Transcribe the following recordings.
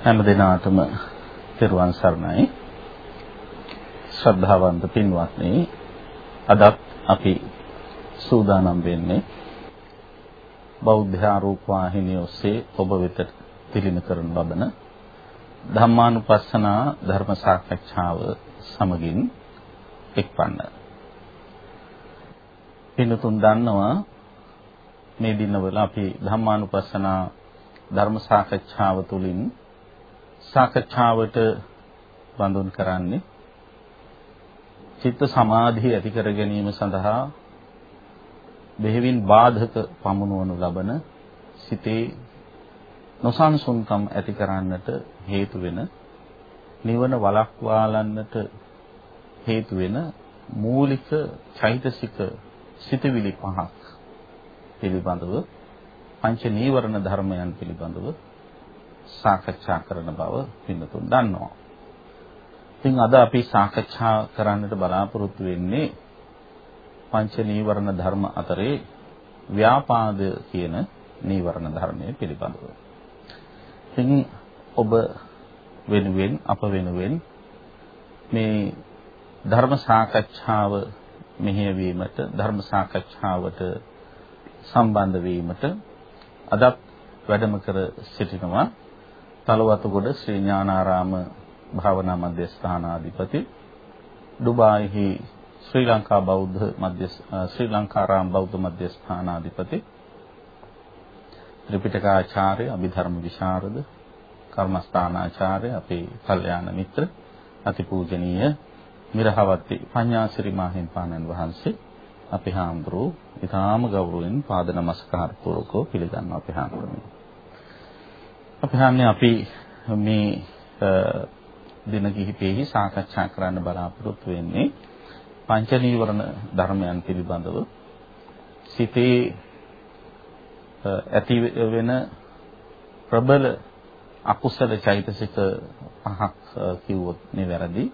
හැම දිනාටම තෙරුවන් සරණයි ශ්‍රද්ධාවන්ත පින්වත්නි අදත් අපි සූදානම් වෙන්නේ බෞද්ධ ආරූප වාහිනිය ඔස්සේ ඔබ වෙත තිලින කරන ලබන ධම්මානුපස්සනා ධර්ම සාකච්ඡාව සමගින් එක්වන්න. පින්තුන් දන්නවා මේ දිනවල අපි ධම්මානුපස්සනා ධර්ම සාකච්ඡාව තුළින් සාකච්ඡාවට බඳුන් කරන්නේ චිත්ත සමාධිය ඇති කර ගැනීම සඳහා බෙහෙවින් බාධක පමුණවනු ලබන සිතේ නොසන්සුන්කම් ඇති කරන්නට හේතු වෙන නිවන වළක්වාලන්නට හේතු වෙන මූලික චෛතසික සිතවිලි පහක් පිළිබඳව පංච නීවරණ ධර්මයන් පිළිබඳව සාකච්ඡා කරන බව පින්නතුන් දන්නවා. ඉතින් අද අපි සාකච්ඡා කරන්නට බලාපොරොත්තු වෙන්නේ පංච නීවරණ ධර්ම අතරේ ව්‍යාපාද කියන නීවරණ ධර්මය පිළිබඳව. ඉතින් ඔබ වෙනුවෙන් අප වෙනුවෙන් මේ ධර්ම සාකච්ඡාව මෙහෙයවීමට ධර්ම සාකච්ඡාවට සම්බන්ධ වීමට අදත් වැඩම කර සිටිනවා තලවතුගොඩ ශ්‍රී ඥානාරාම භාවනා මධ්‍යස්ථානාධිපති ඩුබායිහි ශ්‍රී ලංකා බෞද්ධ මධ්‍ය ශ්‍රී ලංකාරාම බෞද්ධ මධ්‍යස්ථානාධිපති ත්‍රිපිටකාචාර්ය අභිධර්ම විශාරද කර්මස්ථානාචාර්ය අපේ කල්යාණ මිත්‍ර අතිපූජනීය මිරහවත්ති පඤ්ඤාසිරි මාහිම්පාණන් වහන්සේ අපේ හාමුදුරුවෝ ඊටාම ගෞරවයෙන් පාද නමස්කාර පූර්වකව පිළිගන්නවා අපේ හාමුදුරුවෝ. අපි හන්නේ අපි මේ දින කිහිපෙහි සාකච්ඡා කරන්න බලාපොරොත්තු වෙන්නේ පංච නීවරණ ධර්මයන් පිළිබඳව සිතේ ඇති වෙන ප්‍රබල අකුසල චෛතසික පහක් කිව්වොත් නෙවැරදි.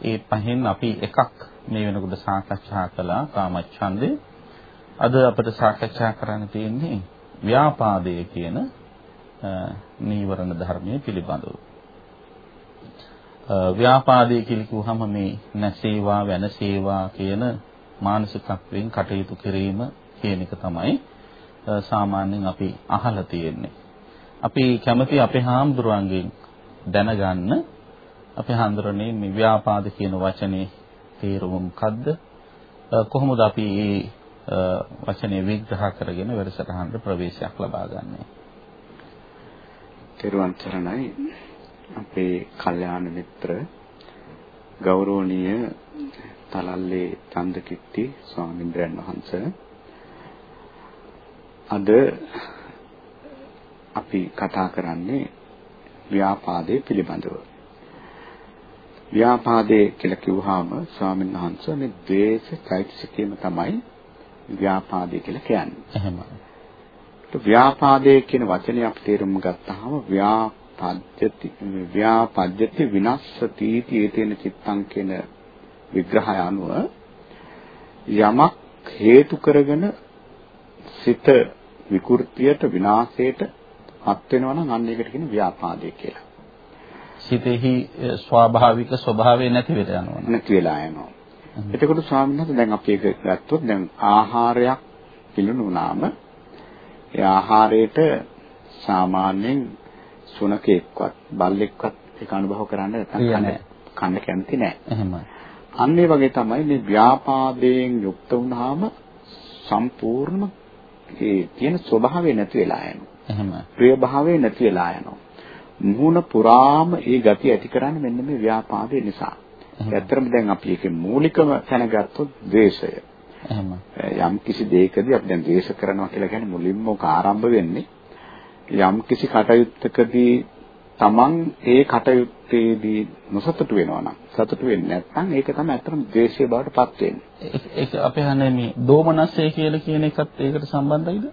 ඒ පහෙන් අපි එකක් මේ වෙනකොට සාකච්ඡා කළා කාමච්ඡන්දේ. අද අපිට සාකච්ඡා කරන්න තියෙන්නේ ව්‍යාපාදය කියන නීවරණ ධර්මයේ පිළිබඳව. ව්‍යාපාදයේ කියලා කිව්වහම මේ නැසේවා වෙනසේවා කියන මානසිකත්වයෙන් කටයුතු කිරීම කියන එක තමයි සාමාන්‍යයෙන් අපි අහලා තියෙන්නේ. අපි කැමති අපේ හාමුදුරුවන්ගෙන් දැනගන්න අපේ හාමුදුරනේ මේ ව්‍යාපාද කියන වචනේ තේරුම මොකද්ද? කොහොමද අපි මේ වචනේ විග්‍රහ කරගෙන වැඩසටහනට ප්‍රවේශයක් ලබා ගන්නේ? තෙරුවන් සරණයි අපේ කල්යාණ මිත්‍ර ගෞරවනීය තලල්ලේ චන්දකිත්ති ස්වාමීන් වහන්සේ අද අපි කතා කරන්නේ ව්‍යාපාදයේ පිළිබඳව. ව්‍යාපාදයේ කියලා කිව්වහම ස්වාමීන් වහන්සේ මේ ද්වේෂ චෛතසිකයම තමයි ව්‍යාපාදය කියලා කියන්නේ. එහෙමයි. ව්‍යාපාදයේ කියන වචනේ අපි තේරුම් ගත්තාම ව්‍යාපජ්ජති ව්‍යාපජ්ජති විනස්සති තීතේන චිත්තං කියන විග්‍රහය අනුව යමක් හේතු කරගෙන සිත විකෘතියට විනාශයට පත් වෙනවා නම් අන්න ඒකට කියන ව්‍යාපාදේ කියලා. සිතෙහි ස්වාභාවික ස්වභාවය නැති වෙලා යනවා. නැති වෙලා යනවා. එතකොට ස්වාමීන් වහන්සේ දැන් අපි ඒක ගත්තොත් දැන් ආහාරයක් පිළිනුනාම ඒ ආහාරයට සාමාන්‍යයෙන් සුනකෙක්වත් බල්ලෙක්වත් ඒක අනුභව කරන්න නැත්නම් කන්න කැමති නැහැ. එහෙමයි. අන්න ඒ වගේ තමයි මේ ව්‍යාපාදයෙන් යුක්ත වුණාම සම්පූර්ණ ඒ තියෙන ස්වභාවය නැති වෙලා යනවා. එහෙම. ප්‍රිය භාවය නැති වෙලා යනවා. මුහුණ පුරාම ඒ ගති ඇති කරන්නේ මෙන්න මේ ව්‍යාපාදේ නිසා. ඇත්තටම දැන් අපි ඒකේ මූලිකම තැනගත්තොත් ද්වේෂය. එහෙම. යම් කිසි දෙයකදී අපි දැන් ද්වේෂ කරනවා කියලා කියන්නේ මුලින්ම ඔක ආරම්භ වෙන්නේ යම් කිසි කටයුත්තකදී Taman ඒ කටයුත්තේදී නොසතුටු වෙනවා නම් සතුටු වෙන්නේ නැත්නම් ඒක තමයි අතරම ද්වේෂය බවට පත් වෙන්නේ. ඒක අපේ හන්නේ මේ දෝමනස්සය කියලා කියන එකත් ඒකට සම්බන්ධයිද?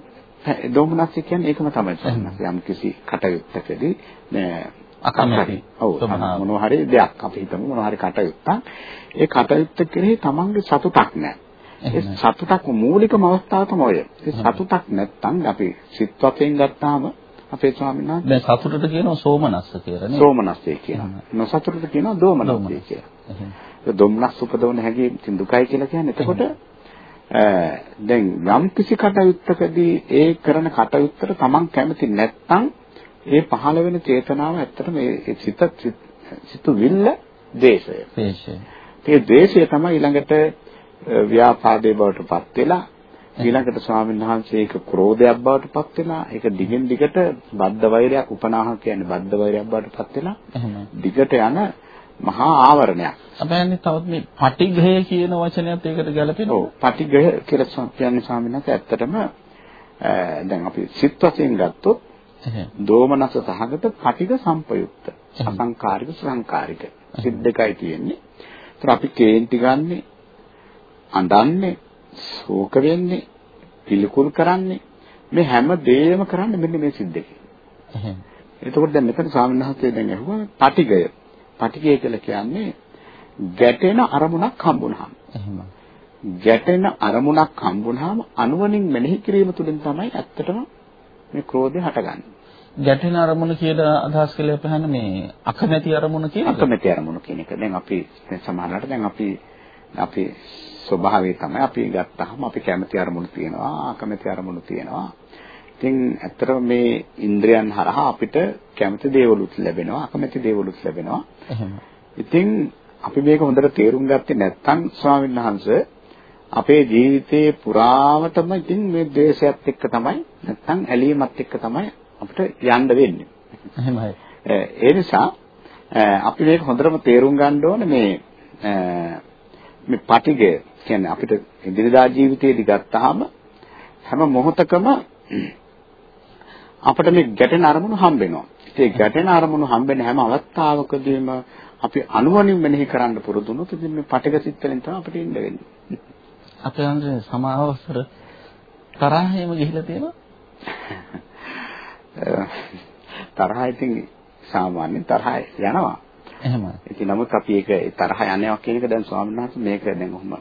දෝමනස්සය කියන්නේ ඒකම තමයි. යම් කිසි කටයුත්තකදී අකමැති ඔව් මොනවා හරි දෙයක් අපි හිතමු මොනවා හරි කටයුත්තක් ඒ කටයුත්ත කෙරෙහි Tamanගේ සතුටක් නැහැ. ඒ සතුටක් මූලිකම අවස්ථාව තමයි ඔය. ඒ සතුටක් නැත්නම් අපි සිත් වශයෙන් ගත්තාම අපේ ස්වාමීන් වහන්සේ දැන් සතුටට කියනවා සෝමනස්ස කියලා නේ. සෝමනස්සේ කියනවා. නොසතුටට කියනවා දෝමනස්සේ කියලා. ඒ දොම්නස් උපදවන හැකි ඉතින් දුකයි කියලා කියන්නේ. එතකොට දැන් යම් කිසි කටයුත්තකදී ඒ කරන කටයුත්තට Taman කැමති නැත්නම් ඒ පහළ වෙන චේතනාව ඇත්තටම ඒ සිත සිතුවිල්ල දේශය. දේශය. ඒ දේශය තමයි ඊළඟට ව්‍යාපාදේ බවට පත් වෙලා ඊළඟට ස්වාමීන් වහන්සේ ඒක ක්‍රෝධයක් බවට පත් වෙලා ඒක දිගින් දිගට බද්ධ වෛරයක් උපනාහ කියන්නේ බද්ධ වෛරයක් බවට පත් වෙලා දිගට යන මහා ආවරණයක්. අපයන්නේ තවත් මේ පටිඝය කියන වචනයත් ඒකට ගැලපෙනවා. ඔව් පටිඝය කියලා කියන්නේ ස්වාමීන් වහන්සේ ඇත්තටම දැන් අපි සිත් වශයෙන් ගත්තොත් දෝමනස සහගත පටිඝ සංපයුක්ත අසංකාරික සංකාරික සිත් දෙකයි තියෙන්නේ. ඒතර අපි කේන්ති ගන්නෙ අඬන්නේ ශෝක වෙන්නේ පිළිකුල් කරන්නේ මේ හැම දෙයක්ම කරන්නේ මෙන්න මේ සිද්දකේ. එහෙනම් එතකොට දැන් මෙතන ස්වාමීන් වහන්සේ දැන් අහුවා පටිගය. පටිගය කියලා කියන්නේ ගැටෙන අරමුණක් හම්බුනහම. එහෙම. ගැටෙන අරමුණක් හම්බුනහම අනුවණින් මෙනෙහි කිරීම තුළින් තමයි ඇත්තටම මේ ක්‍රෝධය හටගන්නේ. ගැටෙන අරමුණ කියලා අදහස් කළේ අපහන මේ අකමැති අරමුණ කියන. අකමැති අරමුණ කියන එක. දැන් අපි සමහරවිට දැන් අපි අපි ස්වභාවය තමයි අපි ගත්තාම අපි කැමති අරමුණු තියෙනවා අකමැති අරමුණු තියෙනවා. ඉතින් ඇත්තටම මේ ඉන්ද්‍රයන් හරහා අපිට කැමති දේවලුත් ලැබෙනවා අකමැති දේවලුත් ලැබෙනවා. ඉතින් අපි මේක හොඳට තේරුම් ගත්තේ නැත්නම් ස්වාමීන් වහන්සේ අපේ ජීවිතේ පුරාවටම ඉතින් මේ ද්වේෂයත් එක්ක තමයි නැත්නම් ඇලීමත් එක්ක තමයි අපිට යන්න වෙන්නේ. එහෙමයි. ඒ නිසා අපි මේක හොඳටම තේරුම් ගන්න ඕනේ මේ මේ පටිගය කියන්නේ අපිට ඉදිරියදා ජීවිතයේදී ගත්තාම හැම මොහොතකම අපිට මේ ගැටෙන අරමුණු හම්බ වෙනවා. ඒ ගැටෙන අරමුණු හම්බෙන හැම අවස්ථාවකදීම අපි අනුවණින් මෙනෙහි කරන්න පුරුදු වුණොත් ඉතින් මේ පටිග සිත් වලින් තමයි අපිට ඉන්න වෙන්නේ. අපේ අන්දේ සමාවසර තරහෙම ගිහිලා තියෙනවා. තරහ ඉතින් සාමාන්‍ය තරහ යනවා. එහෙමයි. ඉතින් නමුත් අපි ඒක තරහ යනවා කියන එක දැන් ස්වාමීන් වහන්සේ මේක දැන් ඔහොම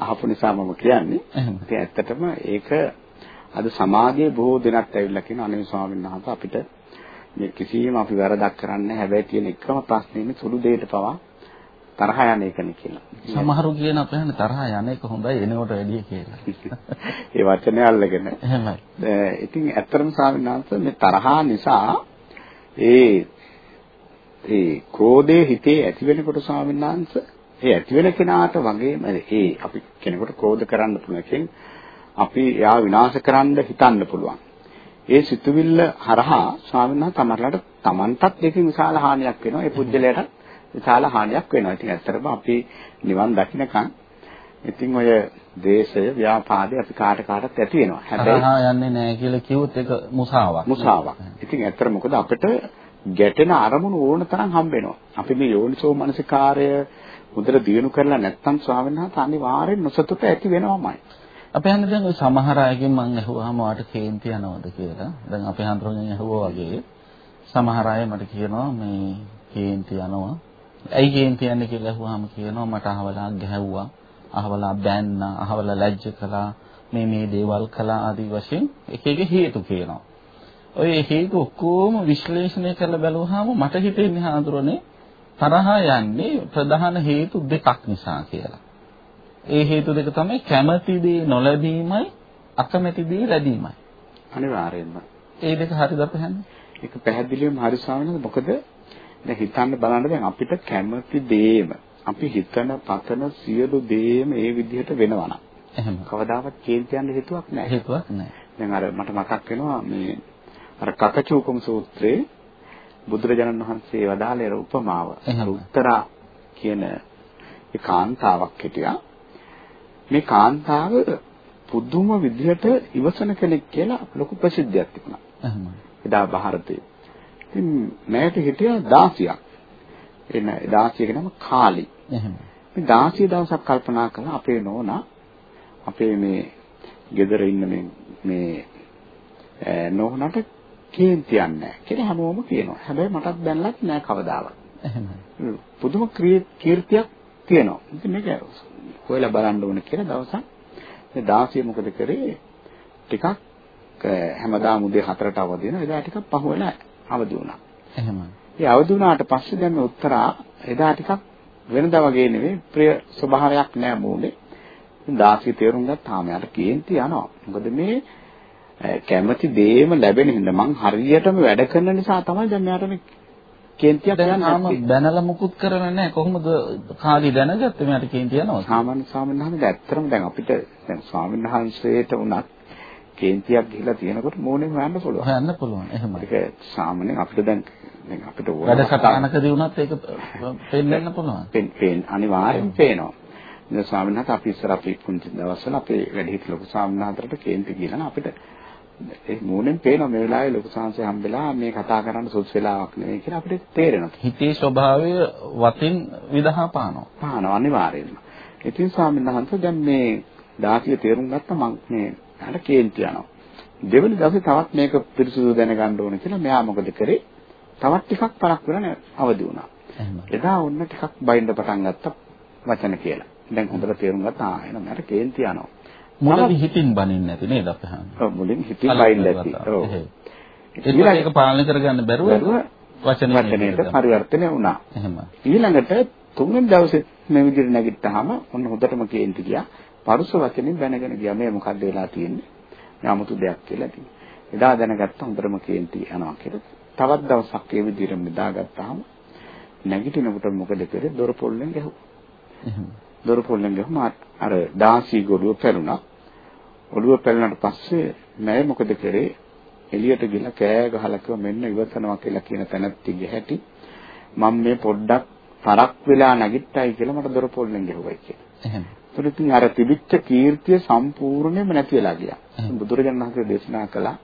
අහපු නිසා මම කියන්නේ. ඉතින් ඇත්තටම ඒක අද සමාජයේ බොහෝ දෙනෙක් ඇවිල්ලා කියන අනේ ස්වාමීන් වහන්සේ අපිට මේ කිසියම් අපි වැරදක් කරන්නේ හැබැයි තියෙන එකම ප්‍රශ්නේ සුළු දෙයට පවා තරහ යන එකනේ කියලා. සමහරු කියන අපේ හන්නේ තරහ යන එක හොඳයි එනකොට වැඩිය කියලා. ඒ වචනේ අල්ලගෙන. එහෙමයි. ඉතින් ඇත්තටම ස්වාමීන් වහන්සේ මේ තරහා නිසා ඒ ඒ ක්‍රෝධය හිතේ ඇති වෙනකොට ස්වාමීන් වහන්සේ ඒ ඇති වෙන කෙනාට වගේම ඒ අපි කෙනෙකුට ක්‍රෝධ කරන්න පුළුවන් අපි එයා විනාශ කරන්න හිතන්න පුළුවන්. ඒ සිතුවිල්ල හරහා ස්වාමීන් වහන්සේ තමරලට Tamanටත් ඒකෙන් විශාල හානියක් වෙනවා. ඒ පුජ්‍යලයට විශාල හානියක් වෙනවා. ඉතින් ඇත්තටම අපි නිවන් දකින්නකන් ඉතින් ඔය දේශය ව්‍යාපාදේ අපි කාට කාටත් ඇති වෙනවා. හැබැයි යන්නේ නැහැ කියලා කිව්වොත් ඒක මුසාවක්. මුසාවක්. ඉතින් ඇත්තට මොකද අපිට ගැටෙන අරමුණු ඕන තරම් හම්බ වෙනවා. අපි මේ යෝනිසෝ මනසිකාරය හොඳට දියුණු කරලා නැත්නම් ස්වාමීන් වහන්සේ අනිවාර්යෙන් නොසතුට ඇති වෙනවමයි. අපේ හන්ද දැන් ඔය සමහර අයගෙන් මම අහුවාම වාට කේන්ති යනවද කියලා. දැන් අපේ හන්දරගෙන් අහුවා වගේ සමහර අය මට කියනවා මේ කේන්ති යනවා. ඇයි කේන්ති යන්නේ කියලා අහුවාම කියනවා මට අහවලා ගැහැව්වා. අහවලා බෑන්නා, අහවලා ලැජ්ජ කළා. මේ මේ දේවල් කළා ආදී වශයෙන් එක එක හේතු කියනවා. ඔය හේතු ඔක්කොම විශ්ලේෂණය කරලා බැලුවාම මට හිතෙන්නේ හාඳුරනේ තරහ යන්නේ ප්‍රධාන හේතු දෙකක් නිසා කියලා. ඒ හේතු දෙක තමයි කැමැති දේ නොලැබීමයි අකමැති දේ ලැබීමයි. අනිවාර්යෙන්ම. ඒ දෙක හරිද අපහන්නේ? ඒක පැහැදිලිවම හරි ස්වාමීනි මොකද දැන් හිතන්න බලන්න දැන් අපිට කැමති දේම අපි හිතන පතන සියලු දේම ඒ විදිහට වෙනවා නම් එහෙම කවදාවත් කේන්ති යන්න හේතුවක් නැහැ. හේතුවක් නැහැ. දැන් අර මට මතක් වෙනවා මේ අර කකචූකම සූත්‍රයේ බුදුරජාණන් වහන්සේ වදාළේ උපමාව. උත්තරා කියන ඒ කාන්තාවක් හිටියා. මේ කාන්තාව පුදුම විදිහට ඉවසන කෙනෙක් කියලා ලොකු ප්‍රසිද්ධියක් තිබුණා. එදා ಭಾರತයේ ඉතින් මෑට හිටියා 16ක් එන 16ක නම කාලි. මේ 16 දවසක් කල්පනා කළා අපේ නෝනා අපේ මේ ගෙදර ඉන්න මේ මේ නෝනට කේන්තියක් නැහැ කියලා හැමෝම කියනවා. හැබැයි මටත් දැනලත් නෑ කවදාවත්. එහෙමයි. පුදුම කීර්තියක් තියෙනවා. ඉතින් මේක හොයලා බලන්න ඕන කියලා දවසක් මේ 16 මොකද කරේ ටිකක් හැමදාම උදේ 4ට අවදි වෙනවා. එදා ටිකක් පහුවෙලා අවදි වුණා. එහෙමයි. ඒ අවදි වුණාට පස්සේ දැන් මේ උත්තරා එදා ටිකක් වෙනදා වගේ නෙවෙයි ප්‍රිය ස්වභාවයක් නෑ මූලේ. 16 තේරුම් ගත්තාම යාට කේන්ති යනවා. මොකද මේ කැමති දේම ලැබෙන හින්දා මං හරියටම වැඩ කරන නිසා තමයි දැන් මෙයාට මේ කේන්තියක් දැන් යන්නේ. තාම බැනලා මුකුත් කරන්නේ නැහැ. කොහොමද කාලි දැනගත්තේ මෙයාට කේන්ති යනවා? සාමාන්‍ය ස්වාමීන් වහන්සේ ඇත්තටම දැන් අපිට දැන් ස්වාමීන් වහන්සේට උනත් කේන්තියක් ගිහිලා තියෙනකොට මෝනෙන් හොයන්න පුළුවන්. හොයන්න පුළුවන්. එහෙමයි. ඒක සාමාන්‍යයෙන් අපිට දැන් දැන් අපිට ඕන වැඩසටහනකදී වුණත් ඒක පෙන්වන්න පුළුවන්. පෙන් පෙන් අනිවාර්යෙන් පේනවා. ඉතින් ස්වාමීන් වහන්සේ අපි ඉස්සර අපි පුංචි දවස්වල අපේ වැඩිහිටි ලොකු ස්වාමීන් වහන්සේට කේන්ති කියලා අපිට ඒ මූණෙන් පේනවා මේ වෙලාවේ ලොකු සංසය හම්බෙලා මේ කතා කරන්න සුදුසු වෙලාවක් නෙවෙයි කියලා අපිට තේරෙනවා. හිතේ ස්වභාවය වතින් විදහා පානවා. පානවා අනිවාර්යෙන්ම. ඉතින් ස්වාමීන් වහන්සේ දැන් මේ දාසිය තේරුම් ගත්ත මං මේ අර කේන්ති යනවා. දෙවෙනි දවසේ තවත් මේක පිරිසුදු දැනගන්න ඕන කියලා මෙයා මොකද කරේ? තවත් ටිකක් පරක් වෙලා අවදි වුණා. එදා ඔන්න ටිකක් බයින්ද පටන් ගත්ත වචන කියලා. දැන් හොඳට තේරුම් ගත්තා ආ එහෙනම් මට කේන්ති යනවා. මුලදී හිතින් බනින්න නැති නේද අපහාම. ඔව් මුලින් හිතින් බයින්න නැති. ඔව්. ඒක පාලනය කරගන්න බැරුව වචනේ වචනයට පරිවර්තනය වුණා. එහෙම. ඊළඟට තුන්වෙනි දවසේ මේ විදිහට නැගිට්ටාම ඔන්න හොඳටම කේන්ති ගියා. පරුස වචනෙන් දැනගෙන ගියා මේ මොකද්ද වෙලා තියෙන්නේ? මේ 아무තු දෙයක් කියලා තියෙනවා. එදා දැනගත්ත හොඳටම කේන්ති යනවා කියලා. තවත් දවසක් ඒ විදිහටම නිදාගත්තාම නැගිටිනකොට මොකද කරේ? දොර පොල්ලෙන් ගැහුවා. දොර පොල්ලෙන් ගහම අර දාසි ගොළුව පැරුණා. ඔළුව පැලුණාට පස්සේ මම මොකද කරේ? එළියට ගිහලා කෑ ගහලා කිව්වා මෙන්න ඉවසනවා කියලා කියන තැනත්තිගේ හැටි මම මේ පොඩ්ඩක් තරක් වෙලා නැගිට්ටයි කියලා මට දොර පොල්ලෙන් ගැහුවයි කියලා. එහෙම. ඒත් ඉතින් අර තිබිච්ච කීර්තිය සම්පූර්ණයෙන්ම නැති වෙලා ගියා. බුදුරජාණන් වහන්සේ දේශනා කළා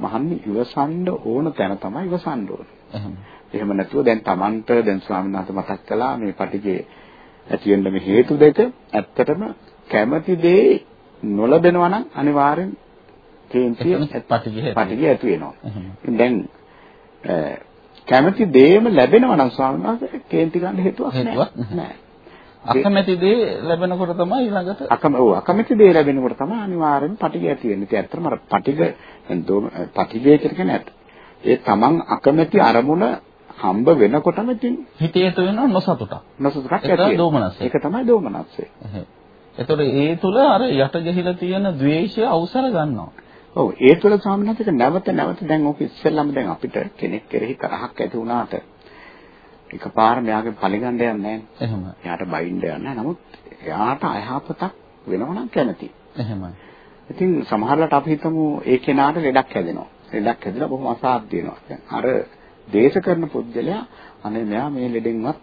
මහන්නේ ඉවසන්න ඕන තැන තමයි ඉවසන්න ඕන. එහෙම. එහෙම නැතුව දැන් Tamanට දැන් ස්වාමීන් වහන්සේ මතක් කළා මේ පටිගේ ඇති වෙන්න මේ හේතු දෙක ඇත්තටම කැමැති දේ නොලබෙනවා නම් අනිවාර්යෙන් කේන්තිය පටිඝය පටිඝය ඇති වෙනවා. ඉතින් දැන් කැමැති දේම ලැබෙනවා නම් ස්වාමීන් වහන්සේ කේන්ති ගන්න හේතුවක් නැහැ. අකමැති දේ ලැබෙනකොට තමයි ඊළඟට අකම ඔව් අකමැති දේ ලැබෙනකොට තමයි අනිවාර්යෙන් පටිඝය ඇති වෙන්නේ. ඉතින් ඇත්තටම අර පටිඝ පටිඝය කියන්නේ ඒ තමන් අකමැති අරමුණ හම්බ වෙනකොටම ඉතින් හිතේ වෙන නොසතුටක්. නොසතුටක් ඇති වෙනවා. ඒක තමයි දෝමනස්සේ. එතකොට ඒ තුල අර යට ගහිලා තියෙන ද්වේෂය අවසර ගන්නවා. ඔව් ඒ තුල සාමාන්‍යයෙන් නැවත නැවත දැන් ඕක ඉස්සෙල්ලාම දැන් අපිට කෙනෙක් කෙරෙහි තරහක් ඇති වුණාට එකපාර මෙයාගේ පරිගණ්ඩ යන්නේ නැහැ. එහෙම. එයාට බයින්ඩ යන්නේ නමුත් එයාට අයහපතක් වෙනව නම් කැමති. එහෙමයි. ඉතින් සමහරවිට අපි හිතමු ඒ කෙනාට ලෙඩක් හැදෙනවා. ලෙඩක් හැදෙලා බොහොම අසාධ්‍ය වෙනවා. දැන් අර දේශ කරන පුද්ගලයා අනේ මෙයා මේ ලෙඩෙන්වත්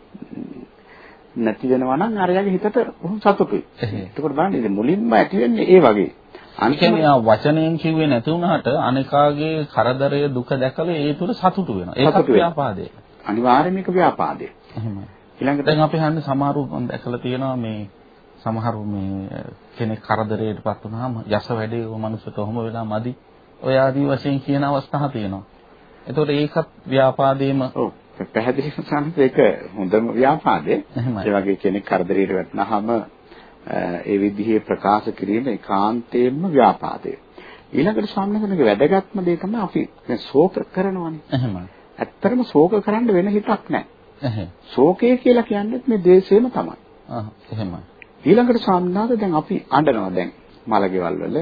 නැති වෙනවා නම් අරයාගේ හිතට බොහොම සතුටුයි. ඒකෝට බලන්න ඉතින් මුලින්ම ඇති වෙන්නේ ඒ වගේ. අනිකනේ ආ වචනයෙන් කිව්වේ නැති වුණාට අනිකාගේ කරදරය දුක දැකලා ඒ තුල සතුටු වෙනවා. ඒකත් ව්‍යාපාදේ. අනිවාර්යයෙන්ම ඒක ව්‍යාපාදේ. එහෙමයි. ඊළඟට දැන් අපි හන්නේ සමහරව මම දැකලා තියෙනවා මේ සමහරව මේ කෙනෙක් කරදරයටපත් වුනහම යස වැඩේ ඔය මනුස්සයට ඔහොම වෙලා මදි. ඔය ආදී වශයෙන් කියන අවස්ථා තියෙනවා. එතකොට ඒකත් ව්‍යාපාදේම ඔව් පැහැදිලිව සම්පත ඒක හොඳම ව්‍යාපාදේ. ඒ වගේ කෙනෙක් කරදරයට වැටෙනහම ඒ විදිහේ ප්‍රකාශ කිරීම ඒකාන්තයෙන්ම ව්‍යාපාදේ. ඊළඟට සම්මතනක වැදගත්ම දේ තමයි අපි ශෝක කරනවානේ. එහෙමයි. ඇත්තටම ශෝක කරන්න වෙන හිතක් නැහැ. ශෝකය කියලා කියන්නේ මේ දේශේම තමයි. ආ එහෙමයි. ඊළඟට සම්නාද දැන් අපි අඬනවා දැන් මලගෙවල් වල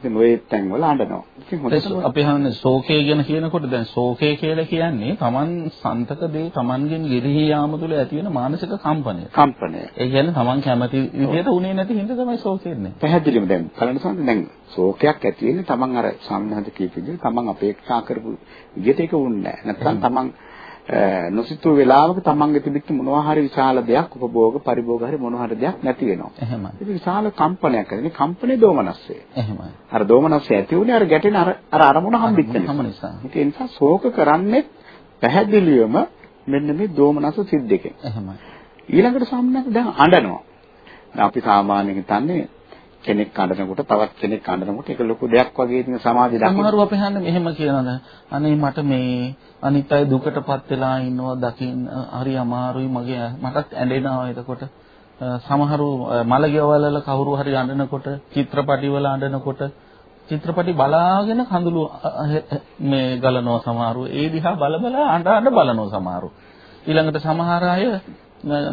ඉතින් ඔය තැන් වල අඬනවා. ඉතින් හොඳට අපි හන්නේ ශෝකය ගැන කියනකොට දැන් ශෝකය කියලා කියන්නේ Taman සන්තක දේ Tamanගෙන් ගෙරහි යාම තුළ ඇති වෙන මානසික කම්පනය. කම්පනය. ඒ කියන්නේ Taman කැමති විදිහට උනේ නැති හින්දා තමයි ශෝකය එන්නේ. පැහැදිලිවම දැන් බලන්න සම්මත දැන් ශෝකයක් ඇති වෙන්නේ Taman අර සම්මත කීප විදිහට Taman අපේක්ෂා කරපු විදිහට ඒක වුන්නේ නැහැ. නැත්නම් Taman නොසිතූ වෙලාවක තමන්ගේ තිබිච්ච මොනවා හරි විශාල දෙයක් උපභෝග පරිභෝග හරි මොනවා හරි දෙයක් නැති වෙනවා. එහෙමයි. ඒක විශාල කම්පනයක් ඇතිනේ. කම්පනේ දෝමනස්සේ. එහෙමයි. අර දෝමනස්සේ ඇති උනේ අර ගැටෙන අර අර අරමුණ හම්බෙච්ච හැම නිසා. නිසා. ඒ නිසා ශෝක කරන්නේ පැහැදිලිවම මෙන්න මේ දෝමනස සිද්දකෙන්. එහෙමයි. ඊළඟට සම්මත දැන් අඬනවා. අපි සාමාන්‍යයෙන් හිතන්නේ කෙනෙක් අඬනකොට තවත් කෙනෙක් අඬනකොට ඒක ලොකු දෙයක් වගේ ඉතින් සමාජය දකින්න. සමහරව අපි හන්නේ මෙහෙම කියනද අනේ මට මේ අනිත් අය දුකටපත් වෙලා ඉන්නවා දකින්න හරි අමාරුයි මගේ මටත් ඇඬෙනවා එතකොට. අ, සමහරු අ, මලගෙවල් වල කවුරු හරි අඬනකොට චිත්‍රපටි වල අඬනකොට චිත්‍රපටි බලාගෙන කඳුළු අ, අ, මේ ගලනවා සමහරු. ඒ දිහා බල බල අඬ අඬ බලනවා සමහරු. ඊළඟට සමහර අය අ,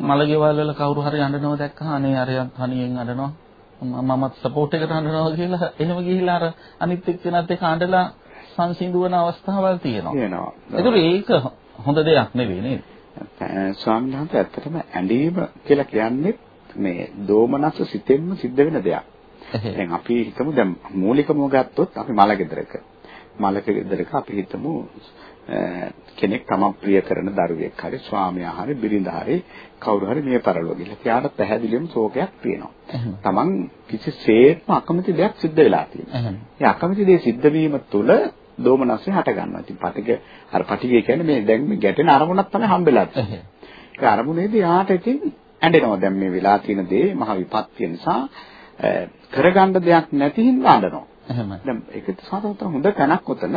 මලගෙවල් වල කවුරු හරි අඬනවා දැක්කම අනේ අරයන් තනියෙන් අඬනවා. මම- මමත් සපෝට් එකට අඬනවා කියලා එහෙම ගිහිල්ලා අර අනිත් එක්කෙනාත් එක්ක අඬලා සංසිඳුවන අවස්ථාවල් තියෙනවා. තියෙනවා. ඒක හොඳ දෙයක් නෙවෙයි නේද? ස්වාමීන් වහන්සේ ඇත්තටම ඇඬීම කියලා කියන්නේ මේ දෝමනස සිතෙන්ම සිද්ධ වෙන දෙයක්. දැන් අපි හිතමු දැන් මූලිකම ගත්තොත් අපි මල ගෙදරක මලක ගෙදරක අපි හිතමු කෙනෙක් තමන් ප්‍රිය කරන දරුවෙක් හරි ස්වාමියා හරි බිරිඳ හරි කවුරු හරි මිය පරලෝ ගිහලා එයාට පැහැදිලිවම ශෝකයක් තියෙනවා. තමන් කිසිසේත්ම අකමැති දෙයක් සිද්ධ වෙලා තියෙනවා. ඒ අකමැති දේ සිද්ධ වීම තුළ දෝමනස්සේ හට ගන්නවා. ඉතින් පටික අර පටිකය කියන්නේ මේ දැන් මේ ගැටෙන අරමුණක් තමයි හම්බෙලා තියෙන්නේ. එහෙම. ඒ අරමුණේදී යාට ඉතින් ඇඬෙනවා. දැන් මේ වෙලා තියෙන දේ මහ විපත්තිය නිසා කරගන්න දෙයක් නැති හින්දා අඬනවා. එහෙම. දැන් ඒක සාතවත හොඳ තැනක් උතන.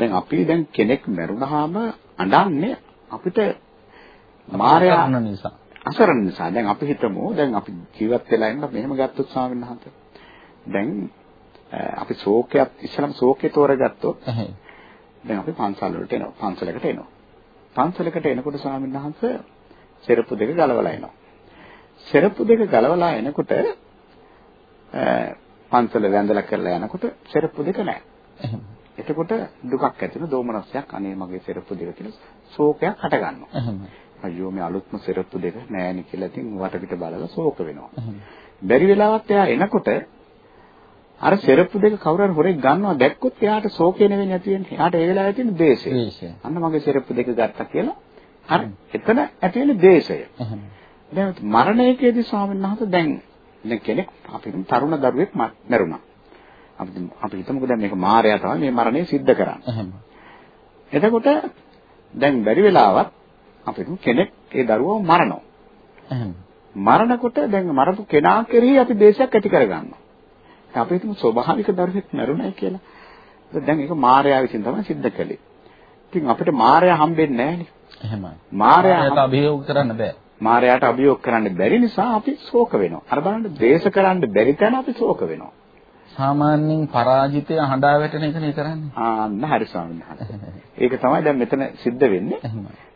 දැන් අපි දැන් කෙනෙක් මැරුණාම අඬන්නේ අපිට මායя නිසා. අසරණ නිසා. දැන් අපි හිතමු දැන් අපි ජීවත් වෙලා ඉන්න මෙහෙම ගත්තොත් ස්වාමීන් වහන්සේ. දැන් අපි ශෝකයක් ඉස්සලම ශෝකේ තෝරගත්තොත්. දැන් අපි පන්සල් වලට එනවා. පන්සලකට එනවා. පන්සලකට එනකොට ස්වාමීන් වහන්සේ සෙරප්පු දෙක ගලවලා එනවා. සෙරප්පු දෙක ගලවලා එනකොට පන්සල වැඳලා කරලා යනකොට සෙරප්පු දෙක නැහැ. එතකොට දුකක් ඇති වෙන දෝමනස්යක් අනේ මගේ සෙරප්පු දෙක කියලා ශෝකයක් හට ගන්නවා. එහෙම. අයියෝ මේ අලුත්ම සෙරප්පු දෙක නෑනේ කියලා ඉතින් වටපිට බලලා ශෝක වෙනවා. බැරි වෙලාවත් එයා එනකොට අර සෙරප්පු දෙක කවුරු හරි හොරෙක් ගන්නවා දැක්කොත් එයාට ශෝකේ නෙවෙයි ඇති වෙන්නේ. එයාට ඒ වෙලාවේ තියෙන ද්වේෂය. අන්න මගේ සෙරප්පු දෙක ගත්තා කියලා අර එතන ඇති වෙන ද්වේෂය. දැන් මරණයකදී ස්වාමීන් වහන්සේ දැන් දැන් කෙනෙක් අපි හිතමු තරුණ දරුවෙක් මැරුණා. අපි අපි හිතමුකෝ දැන් මේක මායя තමයි මේ මරණය සිද්ධ කරන්නේ. එතකොට දැන් බැරි වෙලාවත් අපි කෙනෙක් ඒ දරුවව මරනවා. මරනකොට දැන් මරපු කෙනා කෙරෙහි අපි දේශයක් ඇති කරගන්නවා. අපි හිතමු ස්වභාවික දරුවෙක් මරුණයි කියලා. දැන් ඒක මායя විසින් තමයි සිද්ධ කළේ. ඉතින් අපිට මායя හම්බෙන්නේ නැහැනේ. එහෙමයි. මායයට අභියෝග කරන්න බෑ. මායයට අභියෝග කරන්න බැරි නිසා අපි ශෝක වෙනවා. අර බලන්න දේශ කරන්න බැරි තැන අපි ශෝක වෙනවා. සාමාන්‍යයෙන් පරාජිතය හඬා වැටෙන එකනේ කරන්නේ. ආන්න හරි ස්වාමීන් වහන්සේ. ඒක තමයි දැන් මෙතන සිද්ධ වෙන්නේ.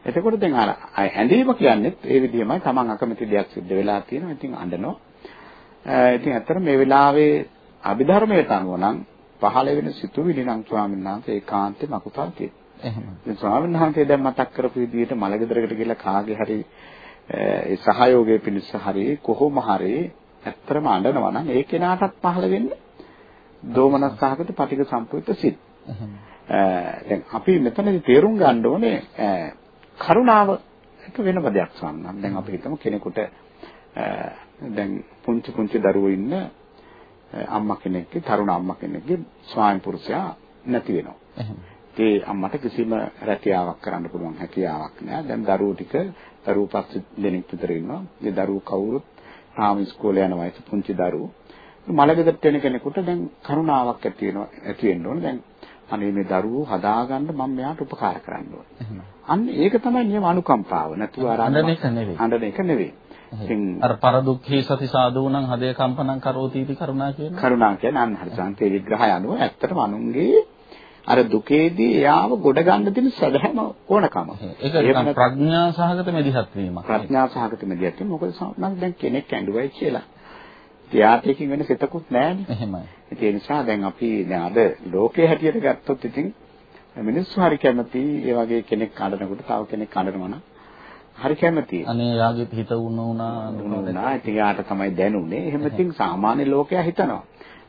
එතකොට දැන් අර ඇඳීම කියන්නේ ඒ විදිහමයි Taman අකමැති දෙයක් සිද්ධ වෙලා තියෙනවා. ඉතින් අඬනවා. ඉතින් ඇත්තට මේ වෙලාවේ අභිධර්මයට අනුව නම් පහළ වෙන සිතුවිලි නම් ස්වාමීන් වහන්සේ ඒකාන්තෙම අකුසල් තියෙනවා. එහෙමයි. ඉතින් ස්වාමීන් වහන්සේ දැන් මතක් කරපු විදිහට මලගෙදරකට ගිහලා කාගේ හරි ඒ සහයෝගය පිණිස හරි කොහොම හරි ඇත්තටම අඬනවා නම් ඒ කෙනාටත් පහළ වෙන්නේ දෝමනස්සහකට පටික සම්පූර්ණ සිත්. දැන් අපි මෙතනදී තේරුම් ගන්න ඕනේ කරුණාව එක වෙනම දෙයක් සම්නම්. දැන් අපි හිතමු කෙනෙකුට දැන් පුංචි පුංචි දරුවෝ ඉන්න අම්මා කෙනෙක්ගේ තරුණ අම්මා කෙනෙක්ගේ ස්වාමි පුරුෂයා නැති වෙනවා. ඒ අම්මට කිසිම රැකියාවක් කරන්න පුළුවන් හැකියාවක් නැහැ. දැන් දරුවෝ ටික දරුවෝ පස් දෙනෙක් විතර ඉන්නවා. ඒ දරුවෝ කවුරුත් තාම ඉස්කෝලේ යන වයස පුංචි දරුවෝ. මලගෙදරට එන කෙනෙකුට දැන් කරුණාවක් ඇති වෙනවා ඇති වෙන්න ඕනේ. දැන් අනේ මේ දරුවෝ හදාගන්න මම මෙයාට උපකාර කරන්න ඕනේ. අන්න ඒක තමයි නියම අනුකම්පාව. නැතුව අඬන එක නෙවෙයි. අඬන එක නෙවෙයි. ඉතින් අර පරදුක්ඛී සති සාධූණං හදේ කම්පනං කරෝති इति කරුණා කියන්නේ. කරුණා කියන්නේ අන්න හරි සංකේ විග්‍රහය අනුව ඇත්තටම අනුන්ගේ අර දුකේදී එයාව ගොඩ ගන්න තියෙන සදහැම ඕනකම. ඒක ප්‍රඥා සහගත මෙදිහත් වීමක්. ප්‍රඥා සහගත මෙදියක් තියෙන මොකද සමහරවිට දැන් කෙනෙක් ඇඬුවයි කියලා. එයාට එකකින් වෙන සිතකුත් නැහැනේ. එහෙමයි. ඒ නිසා දැන් අපි දැන් අද ලෝකයේ හැටියට ගත්තොත් ඉතින් මිනිස්සු හරි කැමති ඒ වගේ කෙනෙක් අඬනකොට තව කෙනෙක් අඬනවා නම් හරි කැමති. අනේ යාගේ හිත වුණ වුණා ඉතින් යාට තමයි දැනුනේ. එහෙම ඉතින් සාමාන්‍ය ලෝකයා හිතනවා.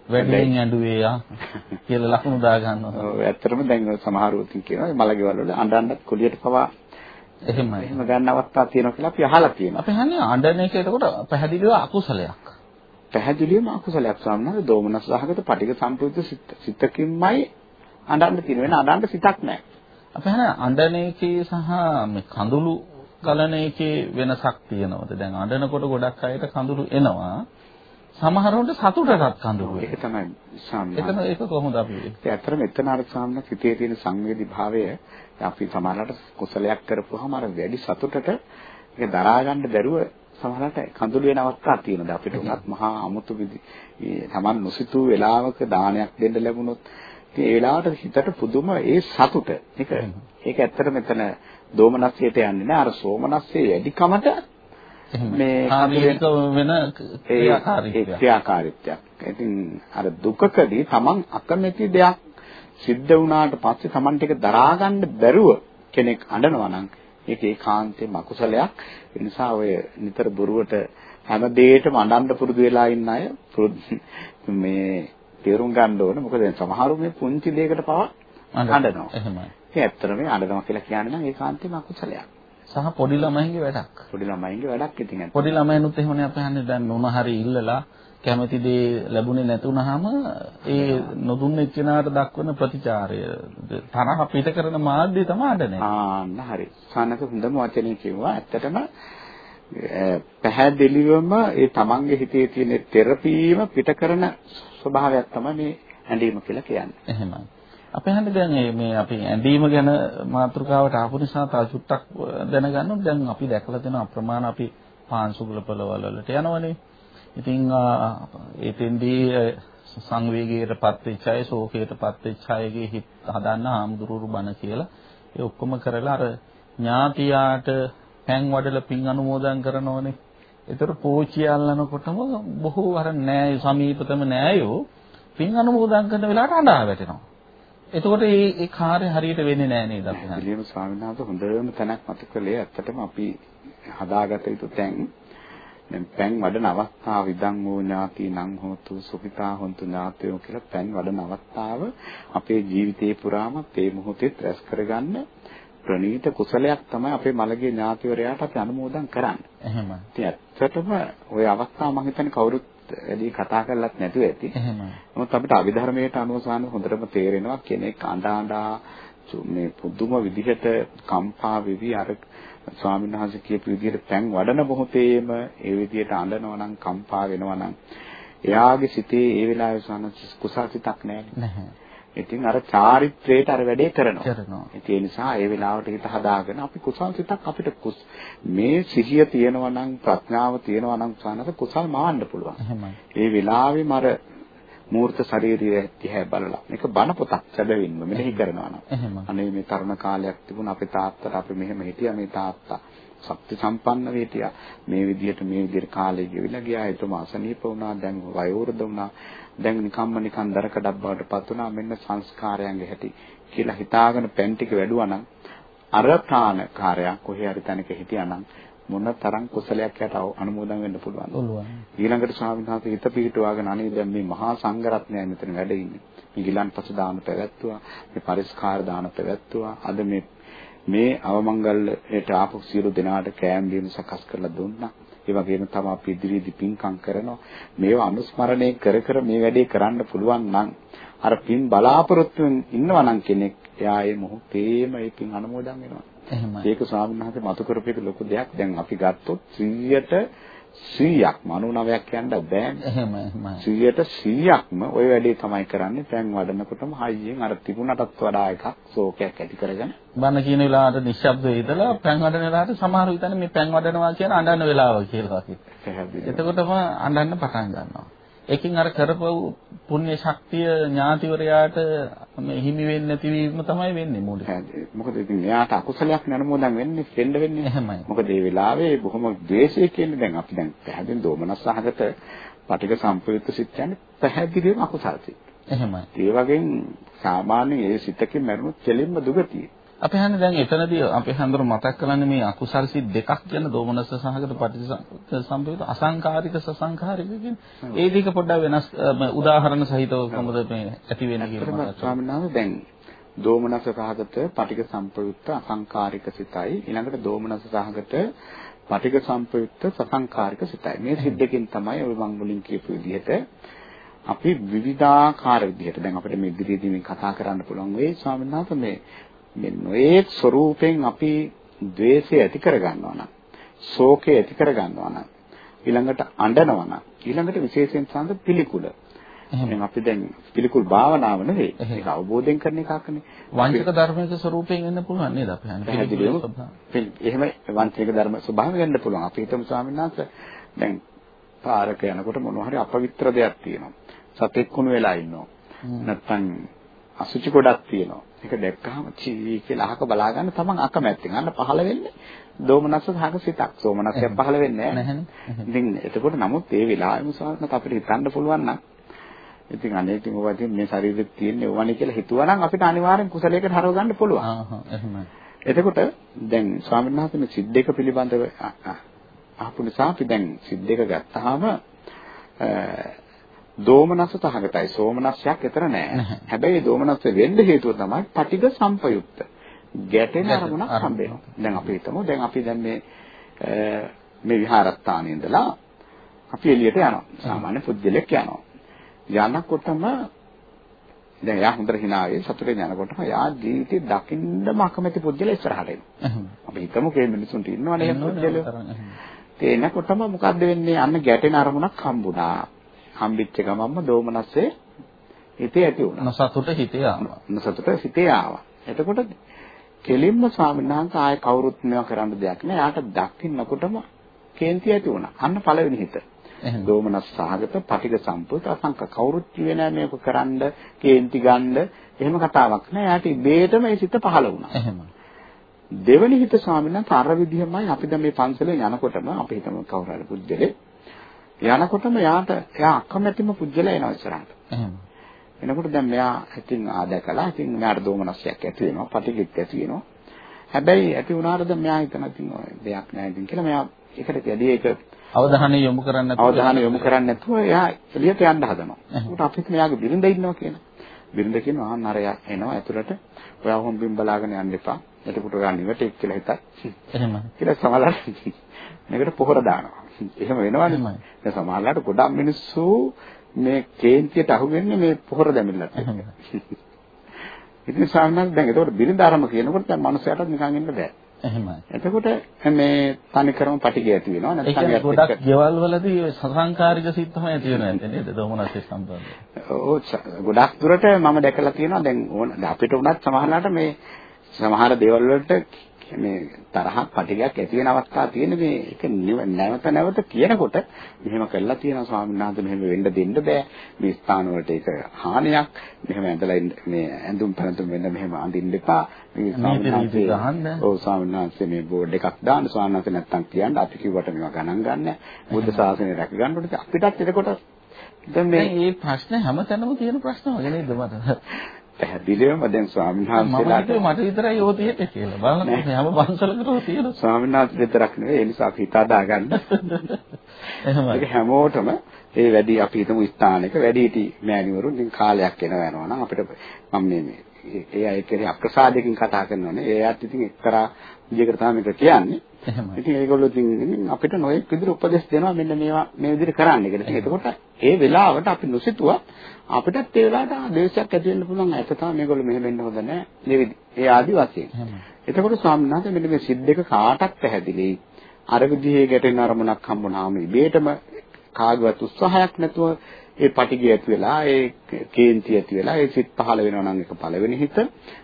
වැඩියෙන් ඇඬුවේ යා කියලා ලකුණු දා ගන්නවා. ඔව් ඇත්තටම දැන් සමහරව ඉතින් කියනවා මලගෙවල් වල අඬන්නත් කුලියට පවා එහෙමයි. එහෙම ගන්න අවස්ථා තියෙනවා කියලා අපි අහලා තියෙනවා. අපි හන්නේ අඬන එක එතකොට පැහැදිලිව අකුසලයක්. පැහැදිලිවම අකුසලයක් ස්වාමීන් දෝමනස් සහගත පටික සම්පූර්ණ සිතකින්මයි අඬන්න තියෙන වෙන අඬන්න සිතක් නැහැ. අපි හන්නේ අඬන එකේ සහ මේ කඳුළු ගලන එකේ වෙනසක් තියෙනවද? දැන් අඬනකොට ගොඩක් අයට කඳුළු එනවා. සමහරවිට සතුටටත් කඳුළු ඒක තමයි ස්වාමීන් එතන ඒක කොහොමද අපි ඒ ඇත්තටම එතන අර ස්වාමීන් හිතේ තියෙන සංවේදී භාවය අපි සමහරවිට කුසලයක් කරපුවාම අර වැඩි සතුටට ඒක දරා ගන්න බැරුව සමහරවිට කඳුළු වෙන අවස්ථා තියෙනවා. අපිට උනත් මහා අමුතු විදි තමන් නොසිතූ වෙලාවක දානයක් දෙන්න ලැබුණොත් ඉතින් ඒ වෙලාවට හිතට පුදුම ඒ සතුට. ඒක ඒක ඇත්තට මෙතන දෝමනස්සයට යන්නේ නැහැ. අර සෝමනස්සේ වැඩිකමට මේ කාර්යයක වෙන. ක්‍රියාකාරීත්වයක්. ඉතින් අර දුකකදී තමන් අකමැති දෙයක් සිද්ධ වුණාට පස්සේ තමන්ට ඒක දරා ගන්න බැරුව කෙනෙක් අඬනවා නම් ඒක ඒකාන්තයෙන්ම අකුසලයක්. ඒ නිසා ඔය නිතර බොරුවට හැම දෙයකටම අඬන්න පුරුදු වෙලා ඉන්න අය මේ තේරුම් ගන්න ඕන. මොකද දැන් සමහරු මේ පුංචි දෙයකට පවා අඬනවා. එහෙමයි. ඒ ඇත්තටම මේ අඬනවා කියලා කියන්නේ නම් ඒකාන්තයෙන්ම අකුසලයක්. සහ පොඩි ළමයින්ගේ වැඩක්. පොඩි ළමයින්ගේ වැඩක් ඉතින්. පොඩි ළමයිනුත් එහෙමනේ අපි හන්නේ දැන් මොන හරි ඉල්ලලා කැමති දේ ලැබුණේ නැතුණාම ඒ නොදුන්න එක්කෙනාට දක්වන ප්‍රතිචාරය තරහ පිට කරන මාධ්‍ය තමයි අඬන්නේ. ආන්න හරි. සානක හොඳම වචනේ කිව්වා. ඇත්තටම පැහැදිලිවම ඒ තමන්ගේ හිතේ තියෙන තෙරපීම පිට කරන ස්වභාවයක් තමයි මේ ඇඬීම කියලා කියන්නේ. එහෙමයි. අපි හන්නේ දැන් මේ අපි ඇඳීම ගැන මාතෘකාවට ආපු නිසා තා චුට්ටක් දැනගන්න දැන් අපි දැකලා තියෙන අප්‍රමාණ අපි පාන්සුගල පොළවල් වලට යනවනේ. ඉතින් එතෙන්දී සංවේගයටපත් වෙච්ච අය, ශෝකයටපත් වෙච්ච අයගේ හිත හදන්න ආමුදුරුරු බණ කියලා ඒ ඔක්කොම කරලා අර ඥාතියාට පෑන් වඩලා පින් අනුමෝදන් කරනවනේ. ඒතර පෝචිය අල්ලනකොටම බොහෝ අර නෑ සමීපතම නෑයෝ පින් අනුමෝදන් කරන වෙලාවට අඬා වැටෙනවා. එතකොට මේ ඒ කාර්ය හරියට වෙන්නේ නැහැ නේද අපි හන්නේ. පිළිම ස්වාමීන් වහන්සේ හොඳම තැනක් මතක කළේ ඇත්තටම අපි හදාගත යුතු තැන් දැන් පෑන් වඩන අවස්ථාව ඉදන් වූ ඥාති නම් හොතු සුඛිතා හොන්තු ඥාතයෝ කියලා පෑන් වඩන අවස්ථාව අපේ ජීවිතේ පුරාම මේ මොහොතේ රැස් කරගන්න ප්‍රණීත කුසලයක් තමයි අපේ මළගේ ඥාතිවරයාට අපි අනුමෝදන් කරන්නේ. එහෙමයි. ඉතින් ඇත්තටම ওই අවස්ථාව මම හිතන්නේ කවුරුත් වැඩි කතා කරලත් නැතුව ඇති. එහෙමයි. නමුත් අපිට අභිධර්මයට අනුව සාන හොඳටම තේරෙනවා කෙනෙක් අඬා අඬා මේ පුදුම විදිහට කම්පා වෙවි අර ස්වාමීන් වහන්සේ කියපු විදිහට තැන් වඩන මොහොතේම ඒ විදිහට අඬනවා නම් කම්පා වෙනවා නම් එයාගේ සිතේ ඒ වෙලාවේ සාන කුසල් සිතක් නැහැ. ඉතින් අර චාරිත්‍රයට අර වැඩේ කරනවා. කරනවා. ඒ නිසා ඒ වෙලාවට හිත හදාගෙන අපි කුසල් සිතක් අපිට මේ සිහිය තියෙනවා නම් ප්‍රඥාව තියෙනවා නම් සානස කුසල් මවන්න පුළුවන්. ඒ වෙලාවෙම අර මූර්ත ශරීරය දිහා බලලා. මේක බණ පොතක් සැබවින්ම මෙනෙහි කරනවා නම්. අනේ මේ තරුණ කාලයක් තිබුණ අපේ තාත්තට අපි මෙහෙම හිටියා මේ තාත්තා. ශක්ති සම්පන්න වේටියා මේ විදිහට මේ විදිහට කාලය ගෙවිලා ගියා. ඒතුම අසනීප වුණා දැන් වයෝවෘද්ධ වුණා. දැන් නිකම්ම නිකන් දරකඩක් බවට පත් වුණා. මෙන්න සංස්කාරයන්ගේ හැටි කියලා හිතාගෙන පෙන් ටික වැඩුවා නම් අර ප්‍රාණකාරයා කොහේ හරි තැනක හිටියා නම් මොන තරම් කුසලයක් යට අනුමෝදන් වෙන්න පුළුවන්ද පුළුවන්. ඊළඟට ස්වාමීන් වහන්සේ හිත පිහිටුවාගෙන අනේ දැන් මේ මහා සංඝරත්නය මෙතන වැඩ ඉන්නේ. මේ ගිලන්පස දාන පැවැත්තුවා, මේ පරිස්කාර දාන පැවැත්තුවා. අද මේ මේ අවමංගල්‍යයට ආපු සියලු දෙනාට කෑම බීම සකස් කරලා දුන්නා. ඒ වගේම තමයි අපි ඉදිරියේදී පින්කම් කරනවා. මේවා අනුස්මරණය කර කර මේ වැඩේ කරන්න පුළුවන් නම් අර පින් බලාපොරොත්තුෙන් ඉන්නවා නම් කෙනෙක් එයා ඒ මොහොතේම ඒ පින් අනුමෝදන් වෙනවා. එහෙමයි. ඒක ස්වාමීන් වහන්සේ මතු කරපේක ලොකු දෙයක්. දැන් අපි ගත්තොත් 100ට 100ක් 99ක් කියන්න බෑනේ. එහෙමයි එහෙමයි. 100ට 100ක්ම ওই වැඩේ තමයි කරන්නේ. පෑන් වඩනකොටම හයියෙන් අර තිබුණටත් වඩා එකක් ශෝකයක් ඇති කරගෙන බණ කියන වෙලාවට නිශ්ශබ්දව ඉඳලා පෑන් වඩන වෙලාවට සමහර විටනේ මේ පෑන් වඩනවා කියන අඬන වෙලාව කියලා. පැහැදිලි. එතකොටම අඬන්න පටන් ගන්නවා. ඒකින් අර කරපු පුණ්‍ය ශක්තිය ඥාතිවරයාට මේ හිමි වෙන්නේ නැතිවීම තමයි වෙන්නේ මූලික. මොකද ඉතින් එයාට අකුසලයක් නනමෝදන් වෙන්නේ දෙන්න වෙන්නේ. එහෙමයි. මොකද මේ වෙලාවේ බොහොම ද්වේෂය කියන්නේ දැන් අපි දැන් පැහැදිලි දෝමනස්සහගත පටික සම්පයුක්ත සිත් කියන්නේ පැහැදිලිවම අකුසල් සිත්. එහෙමයි. ඒ වගේම සාමාන්‍යයෙන් ඒ සිතකින් මරුණොත් කෙලින්ම දුගතිය. අපි හන්නේ දැන් එතනදී අපි හන්දර මතක් කරන්නේ මේ අකුසල් සිත් දෙකක් කියන දෝමනස්ස සහගත පටිසම්පයුක්ත අසංකාරික සසංකාරික කියන ඒ දෙක පොඩ්ඩක් වෙනස් උදාහරණ සහිතව කොහොමද මේ ඇති වෙන්නේ කියලා ස්වාමීන් දැන් දෝමනස සහගත පටික සම්පයුක්ත අසංකාරික සිතයි. ඊළඟට දෝමනස සහගත පටික සම්පයුක්ත සසංකාරික සිතයි. මේ සිද්දකින් තමයි ඔය මං මුලින් කියපු විදිහට අපි විවිධාකාර විදිහට දැන් අපිට මේ ඉදිරියේදී මේ කතා කරන්න පුළුවන්. වෙයි ස්වාමීන් වහන්සේ මේ මේ නොඑක් ස්වરૂපෙන් අපි ද්වේෂය ඇති කරගන්නවා නම් ශෝකය ඇති කරගන්නවා නම් ඊළඟට අඬනවා නම් ඊළඟට විශේෂයෙන් සඳ පිළිකුල. එහෙනම් අපි දැන් පිළිකුල් භාවනාව නෙවෙයි. ඒක අවබෝධයෙන් කරන එකක්නේ. වංචක ධර්මයක ස්වરૂපයෙන් එන්න පුළුවන් නේද අපි? හන්නේ එහෙම වංචක ධර්ම ස්වභාවය ගන්න පුළුවන්. අපි හිතමු ස්වාමීන් වහන්සේ දැන් පාරක යනකොට මොනවා හරි අපවිත්‍ර දෙයක් තියෙනවා. සතෙක් කුණු වෙලා ඉන්නවා. නැත්තම් අසුචි ගොඩක් තියෙනවා ඒක දැක්කහම චී කියලා අහක බලා ගන්න තමන් අකමැත්තෙන්. අන්න පහළ වෙන්නේ. දෝමනස්ස සහක සිතක්. සෝමනස්සයක් පහළ වෙන්නේ නැහැ. එතකොට නමුත් ඒ වෙලාවෙම සාහනත් අපිට හිතන්න පුළුවන් නම් ඉතින් අනේ ඉතින් ඔවා ඉතින් මේ ශරීරෙත් තියෙන ඕවනේ කියලා හිතුවා නම් අපිට අනිවාර්යෙන් කුසලයකට හරව ගන්න පුළුවන්. ආහ් එහෙමයි. එතකොට දැන් ස්වාමීන් වහන්සේ මේ සිද්දේක පිළිබඳව අහපු නිසා අපි දැන් සිද්දේක ගත්තාම දෝමනස සහගතයි සෝමනස්යක් එතර නෑ. හැබැයි දෝමනස වෙන්න හේතුව තමයි පටිග සම්පයුක්ත. ගැටෙන අරමුණක් හම්බ වෙනවා. දැන් අපි හිතමු දැන් අපි දැන් මේ මේ විහාරස්ථානයේ ඉඳලා අපි එළියට යනවා. සාමාන්‍ය පුද්ගලෙක් යනවා. යනකොටම දැන් එයා හොඳට hinaවේ සතුටෙන් යනකොටම එයා ජීවිතේ දකින්නම අකමැති පුද්ගල ඉස්සරහට එනවා. අපි හිතමු කේ මිනිසුන්ට ඉන්නවනේ පුද්ගලයෝ. ඒ එනකොටම මොකද්ද වෙන්නේ? අන්න ගැටෙන අරමුණක් හම්බුණා. හම්බෙච්ච ගමන්ම දෝමනස්සේ හිතේ ඇති වුණා. නොසතුට හිතේ ආවා. නොසතුට හිතේ ආවා. එතකොට කෙලින්ම ස්වාමීන් වහන්සේ ආයේ කවුරුත් මේවා කරන්න දෙයක් නෑ. යාට දකින්නකොටම කේන්ති ඇති වුණා. අන්න පළවෙනි හිත. දෝමනස් සහගත පටික සම්පූර්ණ අසංක කවුරුත් කියේ නෑ මේක කරන්න කේන්ති ගන්න එහෙම කතාවක් නෑ යාට ඉබේටම ඒ සිත පහළ වුණා එහෙම දෙවනි හිත ස්වාමීන් වහන්සේ අර විදිහමයි අපි දැන් මේ පන්සලේ යනකොටම අපි හිතමු කවුරු හරි පුජ්‍යලේ යනකොටම යාට එයා අකමැතිම පුජ්‍යලා එනවා ඉස්සරහට එහෙම එනකොට දැන් මෙයා ඉතින් ආදකලා ඉතින් මෙයාට දෝමනස්යක් ඇති වෙනවා පටිගෙත් ඇති වෙනවා හැබැයි ඇති වුණාට දැන් මෙයා හිතන ඉතින් දෙයක් නෑ ඉතින් කියලා මෙයා ඒකට වැඩි ඒක අවධානය යොමු කරන්න නැතුව අවධානය යොමු කරන්නේ නැතුව එයා එළියට යන්න හදනවා. ඒකට අපිත් මෙයාගේ බිරිඳ ඉන්නවා කියන. බිරිඳ කියනවා ආ නරයා එනවා ඇතුළට. ඔයා හොම් බිම් බලාගෙන යන්න එපා. එතකොට ඔයා නිවටෙක් කියලා හිතයි. එහෙම. කියලා සමහරවිට මේකට පොහොර දානවා. එහෙම වෙනවනේ. දැන් සමහරවිට ගොඩක් මිනිස්සු මේ කේන්තියට අහු වෙන්නේ මේ පොහොර දැමිල්ලත් එක්ක. ඉතින් සාමාන්‍යයෙන් දැන් ඒකට බිරිඳ ආරම්භ කියනකොට දැන් මනුස්සයාට නිකන් ඉන්න බෑ. එහෙමයි. එතකොට මේ තනිකරම පටිගය ඇති වෙනවා. නැත්නම් ඒක ගොඩක් ගෙවල් වලදී සසංකාරික සිත් තමයි ඇති වෙනවා නේද? දෝමනස්සේ සම්බන්ධව. ඔව් ගොඩක් දුරට මම දැකලා තියෙනවා දැන් අපිට උනත් සමහරවිට මේ සමහර දේවල් වලට මේ තරහක් පටිගයක් ඇති වෙන අවස්ථා තියෙන මේ ඒක නැවත නැවත කියනකොට මෙහෙම කළා තියෙනවා ස්වාමීන් වහන්සේ මෙහෙම වෙන්න දෙන්න බෑ. මේ ස්ථාන වලට ඒක හානියක්. මෙහෙම ඇඳලා මේ ඇඳුම් පැළඳුම් වෙන්න මෙහෙම අඳින්න එපා. මේ ස්වාමීන් වහන්සේ ඔව් ස්වාමීන් වහන්සේ මේ බෝඩ් එකක් දාන්න. ස්වාමීන් වහන්සේ නැත්තම් කියන්න අපි කිව්වට මේවා ගණන් ගන්න බුද්ධ ශාසනය රැක ගන්න ඕනේ. අපිටත් එතකොට දැන් මේ ප්‍රශ්න හැමතැනම තියෙන ප්‍රශ්න වගේ නේද මට පැහැදිලිවම දැන් ස්වාමීන් වහන්සේලාට මට විතරයි ඕක තියෙන්නේ කියලා. බලන්න හැම පන්සලකටම තියෙනවා. ස්වාමීන් වහන්සේ විතරක් නෙවෙයි ඒ නිසා අපි හිතා දාගන්න. එහෙමයි. හැමෝටම ඒ වැඩි අපි හිතමු ස්ථානයක වැඩිහිටි මෑණිවරුන් ඉතින් කාලයක් එනවා යනවා නම් අපිට මම මේ මේ ඒ අය කෙරේ අප්‍රසාදයෙන් කතා කරනවානේ. ඒත් ඉතින් එක්තරා විදිහකට තමයි මේක කියන්නේ. එහෙමයි. ඉතින් ඒගොල්ලෝ ඉතින් අපිට නොයෙක් විදිහට උපදෙස් දෙනවා මෙන්න මේවා මේ විදිහට කරන්න කියලා. ඉතින් එතකොට ඒ වෙලාවට අපි නොසිතුවා අපිටත් ඒ වෙලාවට දේශයක් ඇති වෙන්න පුළුවන්. ඒක තමයි මේගොල්ලෝ මෙහෙම වෙන්න හොඳ නැහැ. මේ ඒ ආදි වශයෙන්. එතකොට ස්වාමීන් වහන්සේ මෙන්න මේ සිද්දක කාටත් පැහැදිලි. අර විදිහේ ගැටෙන අරමුණක් හම්බුනහම ඉබේටම කාගවත් උත්සාහයක් නැතුව ඒ පටිගය ඇති වෙලා ඒ කේන්ති ඇති වෙලා ඒ සිත් පහළ වෙනවා නම් ඒක පළවෙනි හිත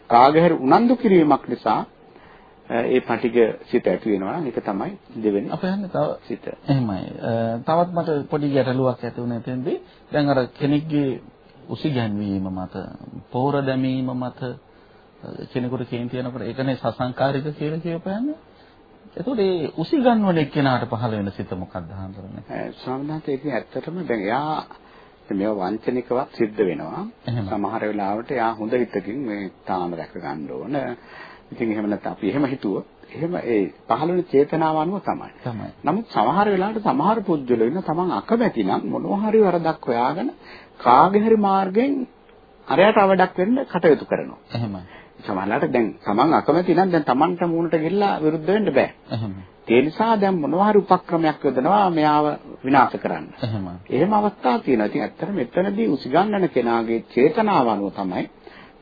කාගහැරි උනන්දු කිරීමක් නිසා ඒ පටිග සිත ඇති වෙනවා ඒක තමයි දෙවෙනි අපේ යන්නේ තව සිත. එහෙමයි. තවත් මට පොඩි ගැටලුවක් ඇති වුණා එතෙන්දී. දැන් අර කෙනෙක්ගේ උසිගැන්වීම මත, පෝර දැමීම මත කෙනෙකුට කේන්ති යනකොට ඒකනේ සසංකාරික කියලා කියපහන්නේ. එතකොට ඒ උසිගන්වන එක්කෙනාට පහළ වෙන සිත මොකක්ද හඳුරන්නේ? ස්වාමීනාත් ඒක ඇත්තටම දැන් එයා මේවා වංචනිකවත් සිද්ධ වෙනවා. සමහර වෙලාවට එයා හොඳ හිතකින් මේ තාම රැක ගන්න ඕන. ඉතින් එහෙම නැත්නම් අපි එහෙම හිතුවොත් එහෙම ඒ පහළ වෙන චේතනාව අනුව තමයි. තමයි. නමුත් සමහර වෙලාවට සමහර පුද්ගලයෝ ඉන්න තමන් අකමැති නම් මොනවා හරි වරදක් හොයාගෙන කාගේ හරි මාර්ගයෙන් අරයට අවඩක් වෙන්න කටයුතු කරනවා. එහෙමයි. සමහරවිට දැන් Taman අකමැති නම් දැන් Tamanට මූණට ගිහිල්ලා විරුද්ධ වෙන්න බෑ. ඒ නිසා දැන් මොනවා හරි උපක්‍රමයක් යොදනවා මෙයාව විනාශ කරන්න. එහෙමයි. එහෙම අවස්ථා තියෙනවා. ඉතින් ඇත්තට මෙතනදී උසිගන්නන කෙනාගේ චේතනාව අනුව තමයි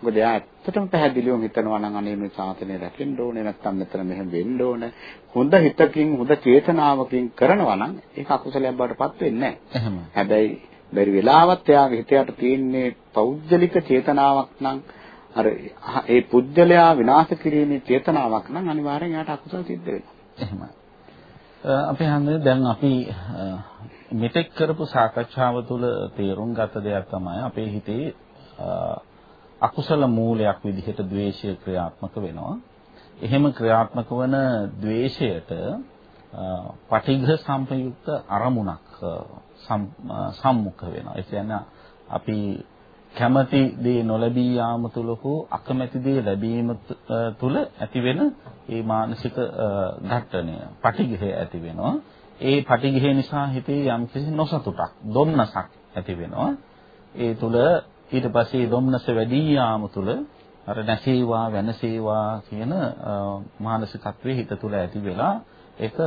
මොකද එයා ඇත්තටම පැහැදිලිවම හිතනවා නම් අනේ මේ සාසනය රැකෙන්න ඕනේ නැත්නම් මෙතන මෙහෙම වෙන්න ඕනේ. හොඳ හිතකින් හොඳ චේතනාවකින් කරනවා නම් ඒක අකුසලයක් බවට පත් වෙන්නේ නැහැ. හැබැයි බැරි වෙලාවත් එයාගේ හිතයට තියෙන්නේ පෞද්ගලික චේතනාවක් නම් අර ඒ පුද්ගලයා විනාශ කිරීමේ චේතනාවක් නම් අනිවාර්යෙන් එයාට අකුසල සිද්ධ වෙනවා. එහෙමයි. අපි හන්නේ දැන් අපි මෙතෙක් කරපු සාකච්ඡාව තුළ තේරුම් ගත දෙයක් තමයි අපේ හිතේ අකුසල මූලයක් විදිහට ද්වේෂය ක්‍රියාත්මක වෙනවා. එහෙම ක්‍රියාත්මක වන ද්වේෂයට පටිඝ සම්පයුක්ත අරමුණක් සම්මුඛ වෙනවා. ඒ කියන්නේ අපි කැමති දේ නොලැබී යාම තුල හෝ අකමැති දේ ලැබීම තුල ඇතිවෙන ඒ මානසික ඝට්ටණය පටිඝය ඇති වෙනවා. ඒ පටිඝය නිසා හිතේ යම්කිසි නොසතුටක්, දුම්නසක් ඇති වෙනවා. ඒ තුල ඊට පස්සේ දුම්නස වැඩි යාම තුල අර නැසීවා වෙනසීවා කියන මානසිකත්වයේ හිත තුල ඇති වෙලා ඒක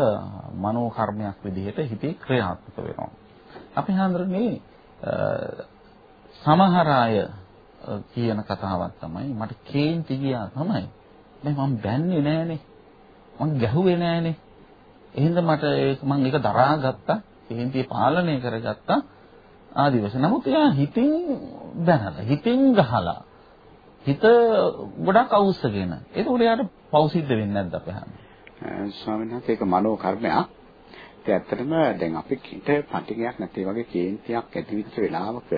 මනෝ කර්මයක් විදිහට හිතේ ක්‍රියාත්මක වෙනවා. අපි හඳුරන්නේ සමහර අය කියන කතාවක් තමයි මට කේන්ති ගියා තමයි. මේ මම බැන්නේ නෑනේ. මම ගැහුවේ නෑනේ. එහෙනම් මට ඒක මම ඒක දරාගත්තා. කේන්තිය පාලනය කරගත්තා. ආදි වශයෙන්. නමුත් එයා හිතින් බැනලා, හිතින් ගහලා, හිත ගොඩක් අවශ්‍යගෙන. ඒක උඩ යාට පෞසිද්ධ වෙන්නේ නැද්ද අපේ හැම? ස්වාමීන් වහන්සේ ඒක මනෝ කර්මයක්. ඒ ඇත්තටම දැන් අපි කිට පටිගයක් නැති වගේ කේන්තියක් ඇතිවෙච්ච වෙලාවක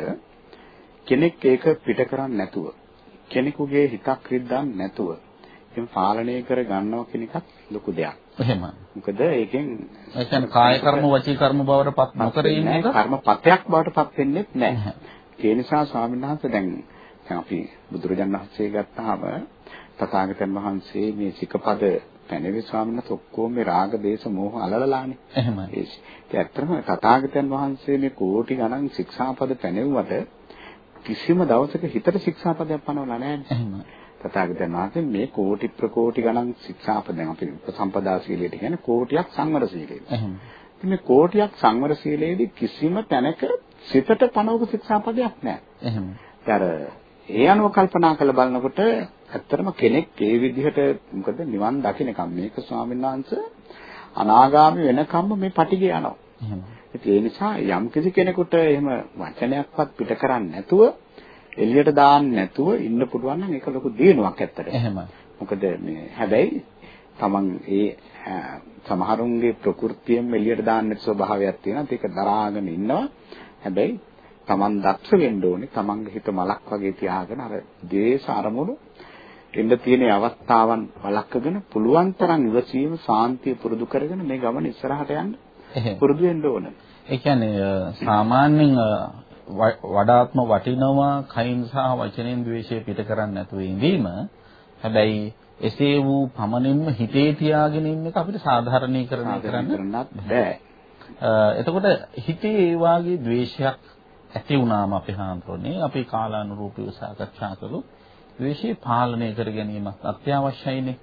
කෙනෙක් ඒක පිට කරන්නේ නැතුව කෙනෙකුගේ හිතක් රිද්දන් නැතුව එහෙම පාලනය කර ගන්නවා කියන එකත් ලොකු දෙයක්. එහෙමයි. මොකද ඒකෙන් ඒ කියන්නේ කාය කර්ම වචී කර්ම බවට පත් නොකර ඉන්න එක කර්මපතයක් බවට පත් වෙන්නේ නැහැ. ඒ නිසා ස්වාමීන් වහන්සේ දැන් දැන් අපි බුදුරජාණන් වහන්සේ ගත්තාම තථාගතයන් වහන්සේ මේ සිකපද පැනවි ස්වාමීන් වහන්සේ ඔක්කොම මේ රාග දේශ මොහ අලලලානේ. එහෙමයි. ඒ ඇත්තටම තථාගතයන් වහන්සේ මේ කෝටි ගණන් ශික්ෂාපද පැනෙව්වට කිසිම දවසක හිතට ශික්ෂාපදයක් පනවලා නැහැ. එහෙමයි. තථාගතයන් වහන්සේ මේ කෝටි ප්‍රකෝටි ගණන් ශික්ෂාපදයන් අපි උපසම්පදා සීලයට කියන්නේ කෝටියක් සංවර සීලය. ඉතින් මේ කෝටියක් සංවර සීලයේදී කිසිම තැනක සිතට පනවපු ශික්ෂාපදයක් නැහැ. එහෙමයි. අර ඒ අනුව කල්පනා කරලා බලනකොට ඇත්තටම කෙනෙක් ඒ විදිහට මොකද නිවන් දකින්නකම් මේක ස්වාමීන් වහන්සේ අනාගාමි වෙනකම්ම මේ පටිගේ යනවා. එහෙමයි. ඒ නිසා යම් කිසි කෙනෙකුට එහෙම වචනයක්වත් පිට කරන්නේ නැතුව එළියට දාන්න නැතුව ඉන්න පුළුවන් නම් ඒක ලොකු දිනුවක් ඇත්තට. එහෙමයි. මොකද මේ හැබැයි Taman ඒ සමහරුන්ගේ ප්‍රകൃතියෙන් එළියට දාන්න ස්වභාවයක් තියෙනවා. ඒක දරාගෙන ඉන්නවා. හැබැයි Taman දක්ෂ වෙන්න ඕනේ. Tamanගේ හිත මලක් වගේ තියාගෙන අර දේශ අරමුණු එන්න තියෙන අවස්ථාවන් වළක්වගෙන පුළුවන් තරම් ඉවසීම සාන්තිය පුරුදු කරගෙන මේ ගමන ඉස්සරහට යන්න පුරුදු වෙන්න ඕන. ඒ කියන්නේ සාමාන්‍යයෙන් වඩාත්ම වටිනවා කයින් සහ වචනෙන් ද්වේෂය පිට කරන්නේ නැතුව ඉඳීම. හැබැයි එසේ වූ පමණින්ම හිතේ තියාගෙන ඉන්න එක අපිට සාධාරණීකරණය කරන්න බෑ. එතකොට හිතේ ඒ වාගේ ද්වේෂයක් ඇති වුණාම අපි හාන්තුනේ අපි කාලානුරූපීව සාකච්ඡා කළොත් ද්වේෂය පාලනය කර ගැනීමක් අත්‍යවශ්‍යයිනේ.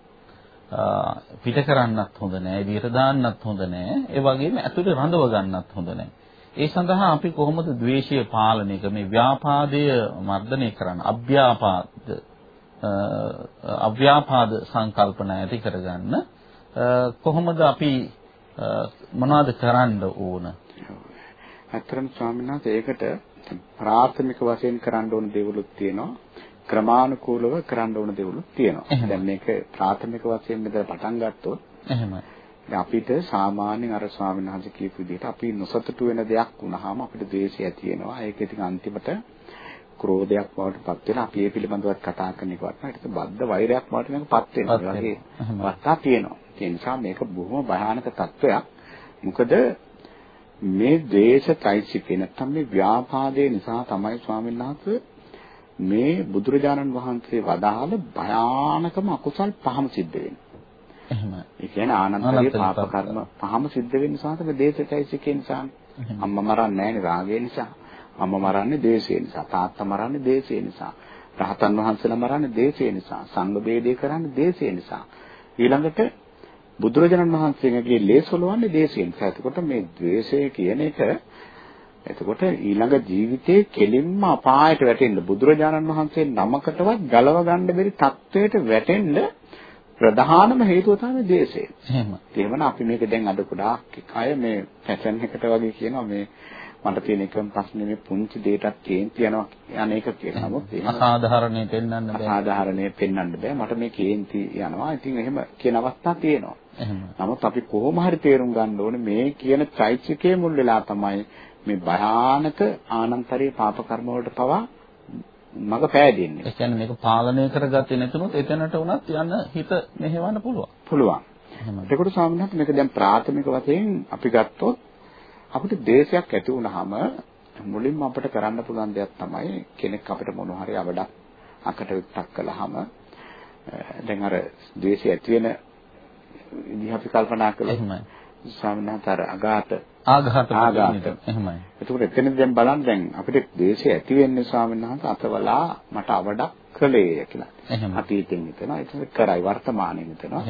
පිට කරන්නත් හොඳ නෑ, එළියට දාන්නත් හොඳ නෑ. ඒ වගේම ඇතුලේ රඳව ගන්නත් හොඳ නෑ. ඒ සඳහා අපි කොහොමද ද්වේෂය පාලනය කර මේ ව්‍යාපාදය මර්ධනය කරන්න? අභ්‍යාපාද අව්‍යාපාද සංකල්පන ඇති කරගන්න කොහොමද අපි මොනවද කරන්න ඕන? ඇත්තටම ස්වාමීන් වහන්සේ ඒකට ප්‍රාථමික වශයෙන් කරන්න ඕන දේවලුත් තියෙනවා. ක්‍රමානුකූලව කරන්න ඕන දේවලුත් තියෙනවා. දැන් මේක ප්‍රාථමික වශයෙන් මෙතන පටන් ගත්තොත් එහෙමයි. අපිට සාමාන්‍යයෙන් අර ස්වාමීන් වහන්සේ කියපු විදිහට අපි නොසතුටු වෙන දෙයක් වුණාම අපිට ද්වේෂය ඇති වෙනවා. ඒක ඉතින් අන්තිමට ක්‍රෝධයක් බවට පත් වෙලා අපි ඒ පිළිබඳව කතා කරන එක වටනවා. ඊට බද්ධ වෛරයක් බවට මේකපත් වෙනවා. ඒ අවස්ථා තියෙනවා. ඒ නිසා මේක බොහොම භයානක තත්වයක්. මොකද මේ ද්වේෂයිසිකේ නැත්තම් මේ ව්‍යාපාදේ නිසා තමයි ස්වාමීන් වහන්සේ මේ බුදුරජාණන් වහන්සේ වදාළ භයානකම අකුසල් පහම සිද්ධ වෙන්නේ. එහෙම. ඒ කියන්නේ ආනන්දගේ පාප කර්ම පහම සිද්ධ වෙන නිසා තමයි දේශචෛසිකේ නිසා. අම්මා මරන්නේ නැහැනේ රාගය නිසා. අම්මා මරන්නේ දේශය නිසා. තාත්තා මරන්නේ දේශය නිසා. රහතන් වහන්සේලා මරන්නේ දේශය නිසා. සංඝ බේදේ කරන්නේ දේශය නිසා. ඊළඟට බුදුරජාණන් වහන්සේගේ ලේසොලවන්නේ දේශය නිසා. එතකොට මේ ද්වේෂය කියන එක එතකොට ඊළඟ ජීවිතේ කෙලින්ම අපායට වැටෙන්න බුදුරජාණන් වහන්සේ නමකටවත් ගලව ගන්න බැරි තත්වයට වැටෙන්න ප්‍රධානම හේතුව තමයි දේශය. එහෙම. එහෙමනම් අපි මේක දැන් අද ගොඩාක් අය මේ ෆැෂන් එකට වගේ කියනවා මේ මට තියෙන එකම ප්‍රශ්නේ මේ පුංචි දෙයටත් කේන්ති යනවා අනේක කියලා. නමුත් එහෙම අසාධාරණේ පෙන්වන්න බෑ. අසාධාරණේ පෙන්වන්න බෑ. මට මේ කේන්ති යනවා. ඉතින් එහෙම කියන අවස්ථා තියෙනවා. එහෙම. නමුත් අපි කොහොම හරි තේරුම් ගන්න ඕනේ මේ කියන චෛත්‍යකයේ මුල් වෙලා තමයි මේ භයානක ආනන්තරී පාප කර්ම වලට පවා මග පෑදෙන්නේ. ඒ කියන්නේ මේක පාලනය කරගත්තේ නැතුනොත් එතනට උනත් යන හිත මෙහෙවන්න පුළුවන්. පුළුවන්. එතකොට ස්වාමීන් වහන්සේ මේක දැන් ප්‍රාථමික වශයෙන් අපි ගත්තොත් අපිට දේශයක් ඇති වුනහම මුලින්ම අපිට කරන්න පුළුවන් දෙයක් තමයි කෙනෙක් අපිට මොන හරි අවඩක් අකට විත්තක් කළාම දැන් අර ද්වේෂය ඇති වෙන විදිහ අපි කල්පනා කළොත් එහෙමයි. අර අගාත ආඝාත ආඝාත. එහෙමයි. එතකොට එතනදී දැන් බලන්න දැන් අපිට ද්වේෂය ඇති වෙන්නේ ස්වාමීන් වහන්සේ අතවලා මට අවඩක් කළේය කියලා. අතීතෙන් හිතනවා ඒක කරයි වර්තමානයෙන් හිතනවා.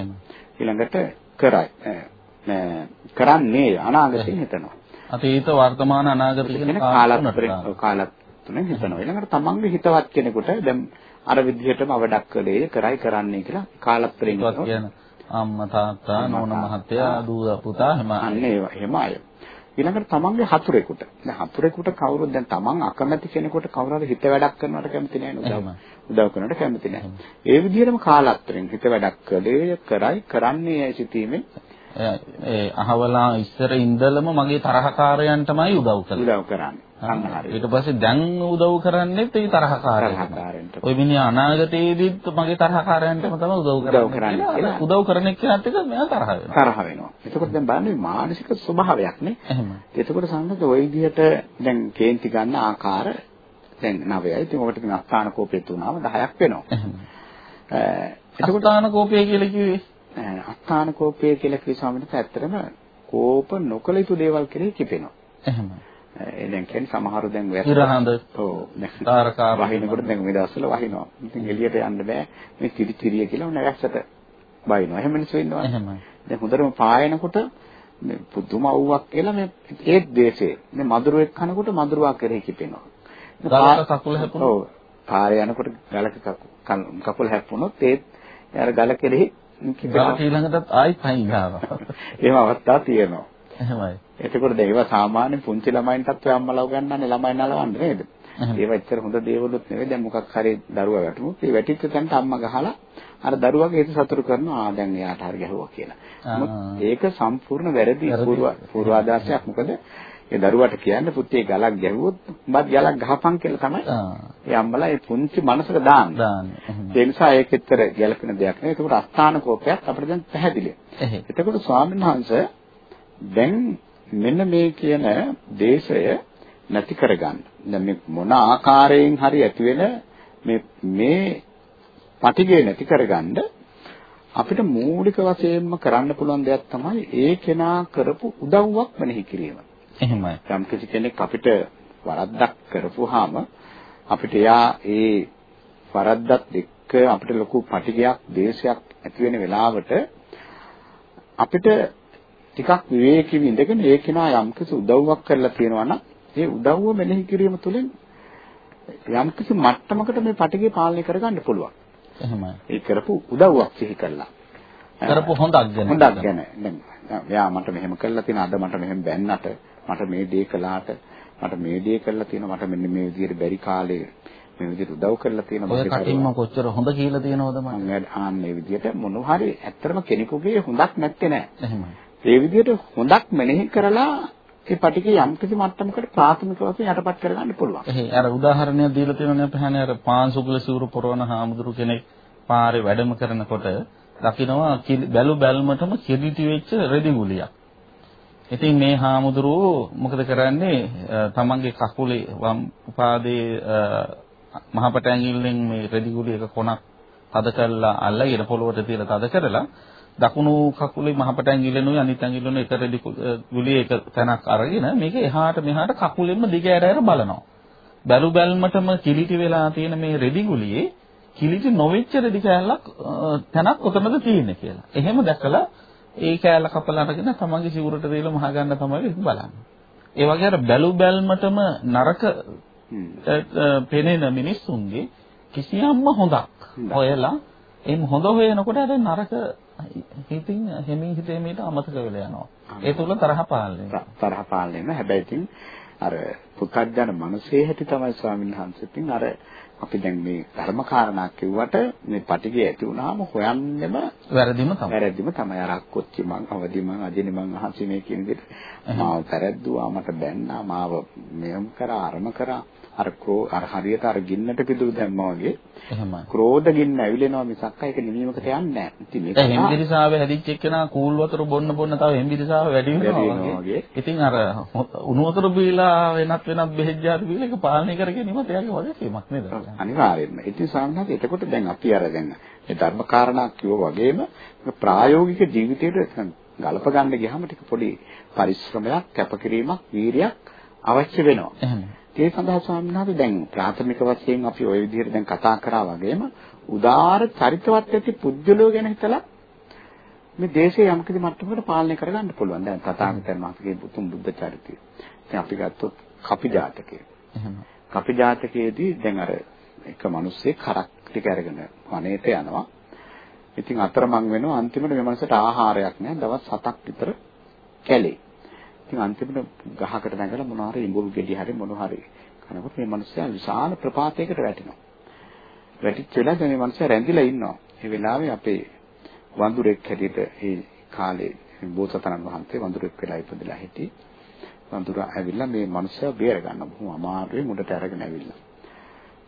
ඊළඟට කරයි. කරන්නේ අනාගතයෙන් හිතනවා. අතීත වර්තමාන අනාගත කියන කාලත්‍රයෙන් කාලතුනට. කාලතුනෙන් හිතනවා. ඊළඟට තමන්ගේ හිතවත් කෙනෙකුට දැන් අර විදිහටම අවඩක් කළේ කරයි කරන්නේ කියලා හිතනවා. කියන අම්මා තාත්තා නෝන මහත්තයා දූ පුතා හැම අන්න ඒව එහෙම අය. ඊළඟට තමන්ගේ හතුරෙකුට. දැන් හතුරෙකුට කවුරුද දැන් තමන් අකමැති කෙනෙකුට කවුරු හරි හිත වැඩක් කරනවට කැමති නැහැ නේද? උදව් කරනවට කැමති නැහැ. ඒ විදිහටම කාලත්‍රයෙන් හිත වැඩක් කළේ කරයි කරන්නේ ඇයි සිටීමෙන් ඒ අහවලා ඉස්සර ඉඳලම මගේ තරහකාරයන්ටමයි උදව් කළේ. උදව් කරන්නේ. අන්න හරි. ඊට පස්සේ දැන් උදව් කරන්නේත් ඒ තරහකාරයන්ට. තරහකාරයන්ට. ওই මිනිහා අනාගතයේදීත් මගේ තරහකාරයන්ටම තමයි උදව් උදව් කරන්නේ කරන්නේ කියලා. කියලා. උදව් කරන එක්කනත් එක මෙයා තරහ වෙනවා. තරහ වෙනවා. එතකොට දැන් බලන්න මේ මානසික ස්වභාවයක් නේ. එහෙම. එතකොට සම්මත ওই විදිහට දැන් කේන්ති ගන්න ආකාර දැන් 9යි. ඉතින් ඔකට ඉතින් අස්ථාන කෝපේ තුනම 10ක් වෙනවා. එහෙම. අ, එතකොට එතකොට කෝපය කියලා කිව්වේ අ, අස්ථාන කෝපය කියලා කිව්ව ස්වාමීන් වහන්සේ ඇත්තටම කෝප නොකළ යුතු දේවල් කෙරෙහි කිපෙනවා. එහෙම. ඒ දැන් කියන්නේ සමහරු දැන් වැස්ස ඉරහඳ ඔව් දැන් තාරකා වහිනකොට දැන් මේ දවස්වල වහිනවා. ඉතින් එළියට යන්න බෑ. මේ කිරි කිරිය කියලා ඔන්න වැස්සට බයිනවා. එහෙම මිනිස්සු ඉන්නවා. එහෙමයි. දැන් හොඳටම පායනකොට මේ පුදුම අවුවක් කියලා මේ ඒත් දේශේ. මේ මදුරුවෙක් කනකොට මදුරුවා කෙරෙහි කිපෙනවා. ගලක කකුල හැපුණොත්? ඔව්. පාරේ යනකොට ගලක කකු- කකුල හැප්පුණොත් ඒත් අර ගල කෙරෙහි කිපෙනවා. ගලක ඊළඟටත් ආයි පයින් ගාවා. එහෙම අවස්ථා තියෙනවා. එහෙමයි. එතකොට ඒවා සාමාන්‍ය පුංචි ළමයින්ටත් ඔය අම්මලා උගන්වන්නේ ළමයි නලවන්න නේද? ඒවා ඇත්තට හොඳ දේවලුත් නෙවෙයි. දැන් මොකක් හරි දරුවා වැටුනොත් ඒ වැටිච්ච තැනට අම්මා ගහලා අර දරුවාගේ හිත සතුටු කරනවා. ආ දැන් එයාට හරි ගැහුවා කියලා. නමුත්. ඒක සම්පූර්ණ වැරදි වැරදි. පූර්ව පූර්වාදර්ශයක්. මොකද ඒ දරුවාට කියන්නේ පුතේ ගලක් ගැහුවොත් උඹත් ගලක් ගහපන් කියලා තමයි. ඒ අම්මලා ඒ පුංචි මනසට දාන්නේ. ඒ නිසා ඒක ඇත්තට ගැළපෙන දෙයක් නෙවෙයි. ඒකට අස්ථාන කෝපයක් අපිට දැන් පැහැදිලියි. එතකොට ස්වාමීන් වහන්සේ දැන් මෙන්න මේ කියන දේශය නැති කරගන්න. දැන් මේ මොන ආකාරයෙන් හරි ඇති වෙන මේ මේ පටිගය නැති කරගන්න අපිට මූලික වශයෙන්ම කරන්න පුළුවන් දෙයක් තමයි ඒ කෙනා කරපු උදව්වක් මෙනෙහි කිරීම. එහෙමයි. යම් කෙනෙක් අපිට වරද්දක් කරපුවාම අපිට එයා ඒ වරද්දත් එක්ක අපිට ලොකු පටිගයක්, දේශයක් ඇති වෙන වෙලාවට අපිට ටිකක් විවේකීව ඉඳගෙන ඒ කෙනා යම් කිසි උදව්වක් කරලා තියෙනවා නම් ඒ උදව්ව මෙනෙහි කිරීම තුළින් යම් කිසි මට්ටමකට මේ පටිගය පාලනය කරගන්න පුළුවන්. එහෙමයි. ඒ කරපු උදව්වක් සිහි කරලා. කරපු හොඳක් ගැන. හොඳක් ගැන. දැන් එයා මට මෙහෙම කරලා තියෙන අද මට මෙහෙම බැන්නට මට මේ දේ කළාට මට මේ දේ කරලා තියෙනවා මට මෙන්න මේ විදිහට බැරි කාලේ මේ විදිහට උදව් කරලා තියෙනවා ඔය කටින්ම කොච්චර හොඳ කියලා තියෙනවද? මම ආන්නේ විදිහට මොනවා හරි ඇත්තටම කෙනෙකුගේ හොඳක් නැත්තේ නෑ. එහෙමයි. ඒ විදිහට හොඳක් මෙනෙහි කරලා ඒ පටිගේ යම් කිසි මට්ටමකට ප්‍රාථමික වශයෙන් යටපත් කරගන්න පුළුවන්. එහේ අර උදාහරණයක් දීලා තියෙනනේ අපහානේ අර පාන්සුකුල සිවුරු පොරවන හාමුදුරු කෙනෙක් පාරේ වැඩම කරනකොට දකින්නවා කිරි- බැලු බැල්මටම කිලිටි වෙච්ච රෙදි ගුලියක්. ඉතින් මේ හාමුදුරුවෝ මොකද කරන්නේ අ, තමන්ගේ කකුලේ වම් උපාදයේ මහපට ඇඟිල්ලෙන් මේ රෙදි ගුලියක කොනක් තද කරලා අල්ලගෙන පොළොවට තියලා තද කරලා දකුණු කකුලේ මහපට ඇඟිල්ලනුයි අනිත් ඇඟිල්ලනුයි එක රෙදි ගුලිය එක තැනක් අරගෙන මේක එහාට මෙහාට කකුලෙන්ම දිග ඇර ඇර බලනවා. බැලු බැල්මටම කිලිටි වෙලා තියෙන මේ රෙදි ගුලියේ කිලිටි නොවෙච්ච රෙදි කෑල්ලක් තැනක් කොතනද තියෙන්නේ කියලා. එහෙම දැකලා ඒ කෑල්ල කපලා අරගෙන තමන්ගේ සිවුරට දීලා මහ ගන්න තමයි බලන්නේ. ඒ වගේ අර බැලු බැල්මටම නරක පෙනෙන මිනිස්සුන්ගේ කිසියම්ම හොඳක් හොයලා එම් හොඳ හොයනකොට අර නරක හිතින් හැමින් හිතේ මේට අමතක වෙලා යනවා. ඒ තුල තරහ පාලනය. තරහ පාලනය නේ. හැබැයි ඉතින් අර පුත්ජන මනසේ හැටි තමයි ස්වාමීන් වහන්සේ ඉතින් අර අපි දැන් මේ ධර්ම කාරණා කිව්වට මේ පටිගය ඇති වුණාම හොයන්නෙම වැරදිම තමයි. වැරදිම තමයි. අර අක්කොච්චි මං අවදි මං අදිනි මං අහසි මේ කියන විදිහට මාව පැරද්දුවා මට බැන්නා මාව මෙයම් කරා අරම කරා අර අර හරියට අර ගින්නට පිදුරු දැම්මා වගේ එහෙමයි. ක්‍රෝධ ගින්න ඇවිලෙනවා මිසක් ඒක නිවීමකට යන්නේ නැහැ. ඉතින් මේක හෙම්බිරිසාවේ හැදිච්ච එක්කෙනා කූල් වතුර බොන්න බොන්න තව හෙම්බිරිසාව වැඩි වෙනවා වගේ. ඉතින් අර උණු වතුර බීලා වෙනත් වෙනත් බෙහෙත් ජාති බීලා ඒක පාලනය කර ගැනීමත් එයාගේ වගකීමක් නේද? අනිවාර්යෙන්ම. ඉතින් සාමාන්‍යයෙන් එතකොට දැන් අපි අර දැන් මේ ධර්ම කාරණා කිව්වා වගේම ප්‍රායෝගික ජීවිතයට ගලප ගන්න ගියාම ටික පොඩි පරිශ්‍රමයක්, කැපකිරීමක්, වීරියක් අවශ්‍ය වෙනවා. ඒ සඳහා ස්වාමීන් දැන් ප්‍රාථමික වශයෙන් අපි ওই විදිහට දැන් කතා කරා වගේම උදාාර චරිතවත් ඇති පුද්ගලයෝ ගැන හිතලා මේ දේශය යම්කිසි මට්ටමකට පාලනය කරගන්න පුළුවන්. දැන් තථාගතයන් වහන්සේගේ පුතුන් බුද්ධ චරිතය. දැන් අපි ගත්තොත් කපි ජාතකය. එහෙම. කපි ජාතකයේදී දැන් අර එක මිනිස්සෙක් කරක් ටික අරගෙන වනයේට යනවා. ඉතින් අතරමං වෙනවා අන්තිමට මේ මනසට ආහාරයක් නැහැ. දවස් 7ක් විතර කැලේ. ඉතින් අන්තිමට ගහකට නැගලා මොනවා හරි ඉඟුල් ගෙඩි හරි මොනවා හරි කනකොට මේ මිනිස්සයා විශාල ප්‍රපාතයකට වැටෙනවා. වැටිච්ච වෙලාවට මේ මිනිස්සයා රැඳිලා ඉන්නවා. ඒ වෙලාවේ අපේ වඳුරෙක් හැටියට ඒ කාලේ බෝසතාණන් වහන්සේ වඳුරෙක් වෙලා ඉපදලා හිටියේ. වඳුරා ඇවිල්ලා මේ මිනිස්සයා බේර ගන්න බොහොම අමාරුවේ මුඩට අරගෙන ඇවිල්ලා.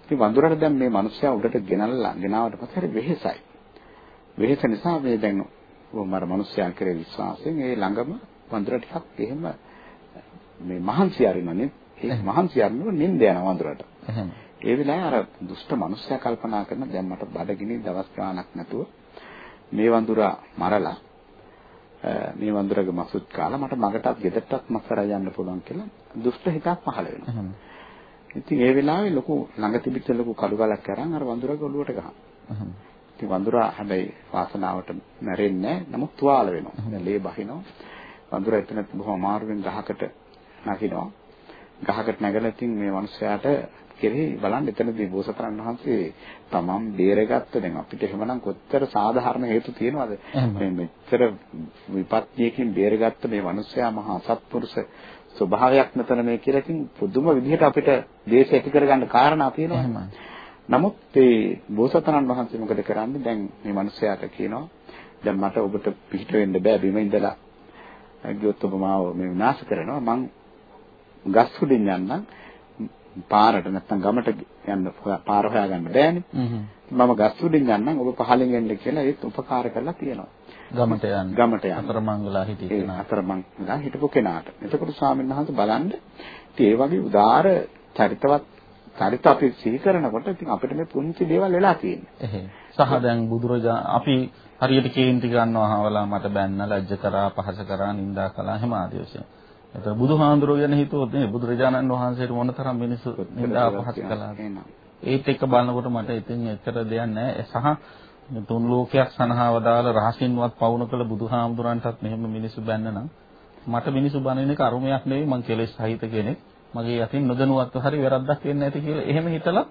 ඉතින් වඳුරට දැන් මේ මිනිස්සයා උඩට ගෙනල්ලා ගෙනාවට පස්සේ හරි වෙහෙසයි. වෙහෙස නිසා මේ දැන් මර මිනිස්සයා කරේ විශ්වාසයෙන් ඒ ළඟම වඳුර ටිකක් එහෙම මේ මහන්සි අරිනනේ ඒ මහන්සි අරිනව නින්ද යන වඳුරට. ඒ වෙලාවේ අර දුෂ්ට මිනිස්සයා කල්පනා කරන දැන් මට බඩගිනි දවස් ගාණක් නැතුව මේ වඳුරා මරලා මේ වඳුරගේ මසුත් කාලා මට මගටත් ගෙදරටත් මස් කරා යන්න පුළුවන් කියලා දුෂ්ට හිතක් පහළ වෙනවා. ඉතින් ඒ වෙලාවේ ලොකු ළඟ තිබිච්ච ලොකු කළු ගලක් අරන් අර වඳුරගේ ඔළුවට ගහනවා. ඉතින් වඳුරා හැබැයි වාසනාවට මැරෙන්නේ නැහැ. නමුත් තුවාල වෙනවා. දැන් ලේ බහිනවා. වඳුරා එතන බොහොම අමාරුවෙන් ගහකට නගිනවා. ගහකට නැගලා ඉතින් මේ මිනිස්යාට කෙරෙහි බලන්න එතනදී බෝසතරන් වහන්සේ තමන් බේරගත්ත දැන් අපිට එහෙමනම් කොච්චර සාධාරණ හේතු තියෙනවද? මේ මෙච්චර විපත්තියකින් බේරගත්ත මේ මිනිස්යා මහා සත්පුරුෂ ස්වභාවයක් නැතන මේ කියලා ඉතින් පුදුම විදිහට අපිට දේශ ඇති කරගන්න කාරණා තියෙනවා. නමුත් මේ බෝසතරන් වහන්සේ මොකද කරන්නේ? දැන් මේ මිනිස්යාට කියනවා දැන් මට ඔබට පිට වෙන්න බෑ බිම ඉඳලා ගියොත් ඔබ මාව මේ විනාශ කරනවා මං ගස් උඩින් යන්නම් පාරට නැත්තම් ගමට යන්න පාර හොයාගන්න බෑනේ. මම ගස් උඩින් යන්නම් ඔබ පහලින් එන්න කියලා ඒත් උපකාර කරලා තියෙනවා. ගමට යන්න. ගමට යන්න. අතරමංගලා හිටිය කෙනා. අතරමංගලා හිටපු කෙනාට. එතකොට ස්වාමීන් වහන්සේ බලන්න ඉතින් ඒ වගේ උදාාර චරිතවත් චරිත අපි සිහි කරනකොට ඉතින් අපිට මේ පුංචි දේවල් වෙලා. එහෙම. සහ දැන් බුදුරජා අපි හරියට කේන්ති ගන්නවා හවලා මට බැන්න ලැජ්ජ කරා පහස කරා නිඳා කළා එහෙම ආදී වශයෙන්. එතකොට බුදුහාඳුරෝ ගැන හිතුවොත් නේ බුදුරජාණන් වහන්සේට මොනතරම් මිනිස්සු නිඳා පහස කළාද. ඒත් එක්ක බලනකොට මට ඉතින් එච්චර දෙයක් නැහැ. සහ තුන් ලෝකයක් සනහව දාලා රහසින්වත් පවුන කළ බුදුහාමුදුරන්ටත් මෙහෙම මිනිස්සු බැන්න නම් මට මිනිස්සු බනින කර්මයක් නෙවෙයි මං කෙලෙස් සහිත කෙනෙක්. මගේ යතින් නොදැනුවත්ව හරි වැරද්දක් වෙන්නේ නැති කියලා එහෙම හිතලා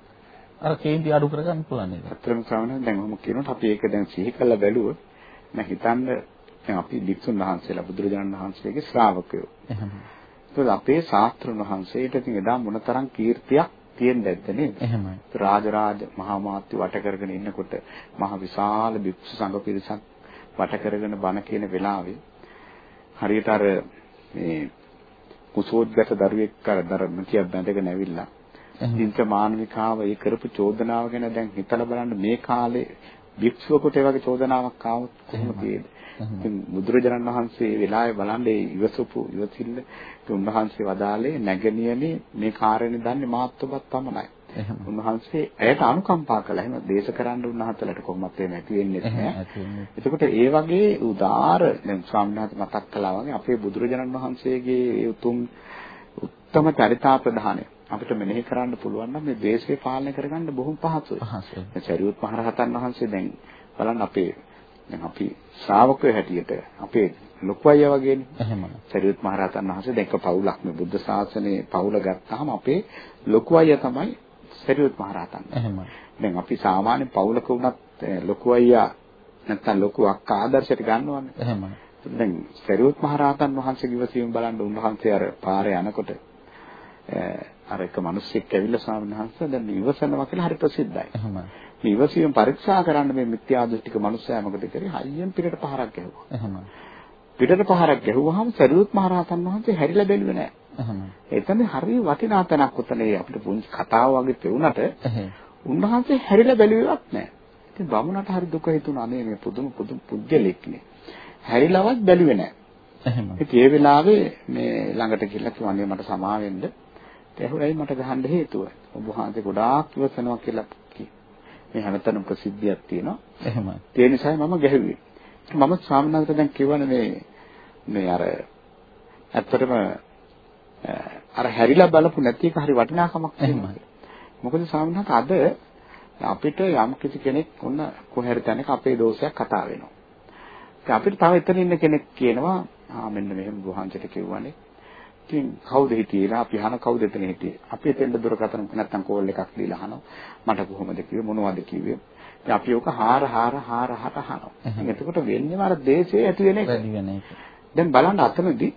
අර කේන්ති අඩු කරගන්න පුළුවන් නේද? අත්‍තරම ශ්‍රවණ දැන් ඔහොම කියනකොට අපි ඒක දැන් සිහි කරලා බැලුවොත් මම හිතන්නේ දැන් අපි වික්ෂුන් වහන්සේලා බුදුරජාණන් වහන්සේගේ ශ්‍රාවකයෝ. එහෙමයි. ඒත් අපේ ශාස්ත්‍රඥ වහන්සේට ඉතින් එදා මොනතරම් කීර්තියක් තියෙන්නේ නැද්ද නේද? එහෙමයි. රාජරාජ මහා මාත්‍ය වට කරගෙන ඉන්නකොට මහ විශාල භික්ෂු සංඝ පිරිසක් වට කරගෙන බණ කියන වෙලාවේ හරියට අර මේ කුසෝද්ගත දරුවෙක් කර දරන කිය බැඳගෙන ඇවිල්ලා. දින්ත මානවිකාව ඒ කරපු චෝදනාව ගැන දැන් හිතලා බලන්න මේ කාලේ භික්ෂුවකට ඒ වගේ චෝදනාවක් ආවොත් කොහොමද? ඉතින් බුදුරජාණන් වහන්සේ ඒ වෙලාවේ බලන්නේ ඉවසපු ඉවසිල්ල. උන්වහන්සේ වදාළේ නැගණියනේ මේ කාර්යනේ දන්නේ මාත් ඔබත් පමණයි. එහෙම. උන්වහන්සේ ඇයට අනුකම්පා කළා. එහෙම දේශ කරන්න උන්වහන්සේලාට කොහොමත් එහෙම ඇති වෙන්නේ නැහැ. එතකොට ඒ වගේ උදාර දැන් ස්වාමීන් වහන්සේ මතක් කළා වගේ අපේ බුදුරජාණන් වහන්සේගේ උතුම් උත්තම චරිතා ප්‍රධානය අපිට මෙනෙහි කරන්න පුළුවන් නම් මේ ද්වේෂය පාලනය කරගන්න බොහොම පහසුයි. පහසුයි. දැන් සරියුත් මහරහතන් වහන්සේ දැන් බලන්න අපේ දැන් අපි ශ්‍රාවකයෝ හැටියට අපේ ලොකු අය වගේනේ. එහෙම. සරියුත් මහරහතන් වහන්සේ දැන් එක පවුලක් මේ බුද්ධ ශාසනයේ පවුල ගත්තාම අපේ ලොකු අය තමයි සරියුත් මහරහතන්. එහෙම. දැන් අපි සාමාන්‍ය පවුලක වුණත් ලොකු අයියා නැත්තම් ලොකු අක්කා ආදර්ශයට ගන්නවනේ. එහෙම. දැන් සරියුත් මහරහතන් වහන්සේගේ ඉවසීම බලන්න උන්වහන්සේ අර පාරේ යනකොට අර එක මිනිස්සෙක් ඇවිල්ලා ස්වාමීන් වහන්සේ දැන් ඉවසනවා කියලා හරි ප්‍රසිද්ධයි. එහෙම. මේ ඉවසීම පරීක්ෂා කරන්න මේ මිත්‍යා දෘෂ්ටික මිනිස්සයා මොකද කරේ? හයියෙන් පිටට පහරක් ගැහුවා. එහෙම. පිටට පහරක් ගැහුවාම සරියුත් මහරහතන් වහන්සේ හැරිලා බැලුවේ නැහැ. එතන හරි වටිනා තැනක් උතන අපිට පුංචි කතාව වගේ පෙවුනට. උන්වහන්සේ හැරිලා බැලුවේවත් නැහැ. ඉතින් බමුණට හරි දුක හිතුණා අනේ මේ පුදුම පුදුම පුජ්‍යලෙක්නේ. හැරිලවත් බැලුවේ නැහැ. එහෙම. ඉතින් ඒ වෙලාවේ මේ ළඟට ගිහිල්ලා කිව්වා අනේ මට සමා වෙන්න. ඒහුරයි මට ගහන්න හේතුව. ඔබ වහන්සේ ගොඩාක් ඉවසනවා කියලා කි- මේ හැමතැනම ප්‍රසිද්ධියක් තියෙනවා. එහෙම. ඒ නිසායි මම ගැහුවේ. මම ස්වාමීන් වහන්සේට දැන් කියවනේ මේ මේ අර ඇත්තටම අර හැරිලා බලපු නැති එක හරි වටිනාකමක් තියෙනවා. මොකද ස්වාමීන් වහන්සේ අද අපිට යම් කිසි කෙනෙක් ඔන්න කොහේර තැනක අපේ දෝෂයක් කතා වෙනවා. ඉතින් අපිට තව එතන ඉන්න කෙනෙක් කියනවා ආ මෙන්න මෙහෙම වහන්සේට කිව්වනේ. ඉතින් කවුද හිටියේලා අපි අහන කවුද එතන හිටියේ? අපි එතෙන්ද දුරකථන නැත්තම් කෝල් එකක් දීලා අහනවා. මට කොහොමද කිව්වේ මොනවද කිව්වේ? ඉතින් අපි ඕක හාර හාර හාර හාර අහනවා. ඉතින් එතකොට වෙන්නේ අර දේශයේ ඇති වෙන එක. දැන් බලන්න අතනදී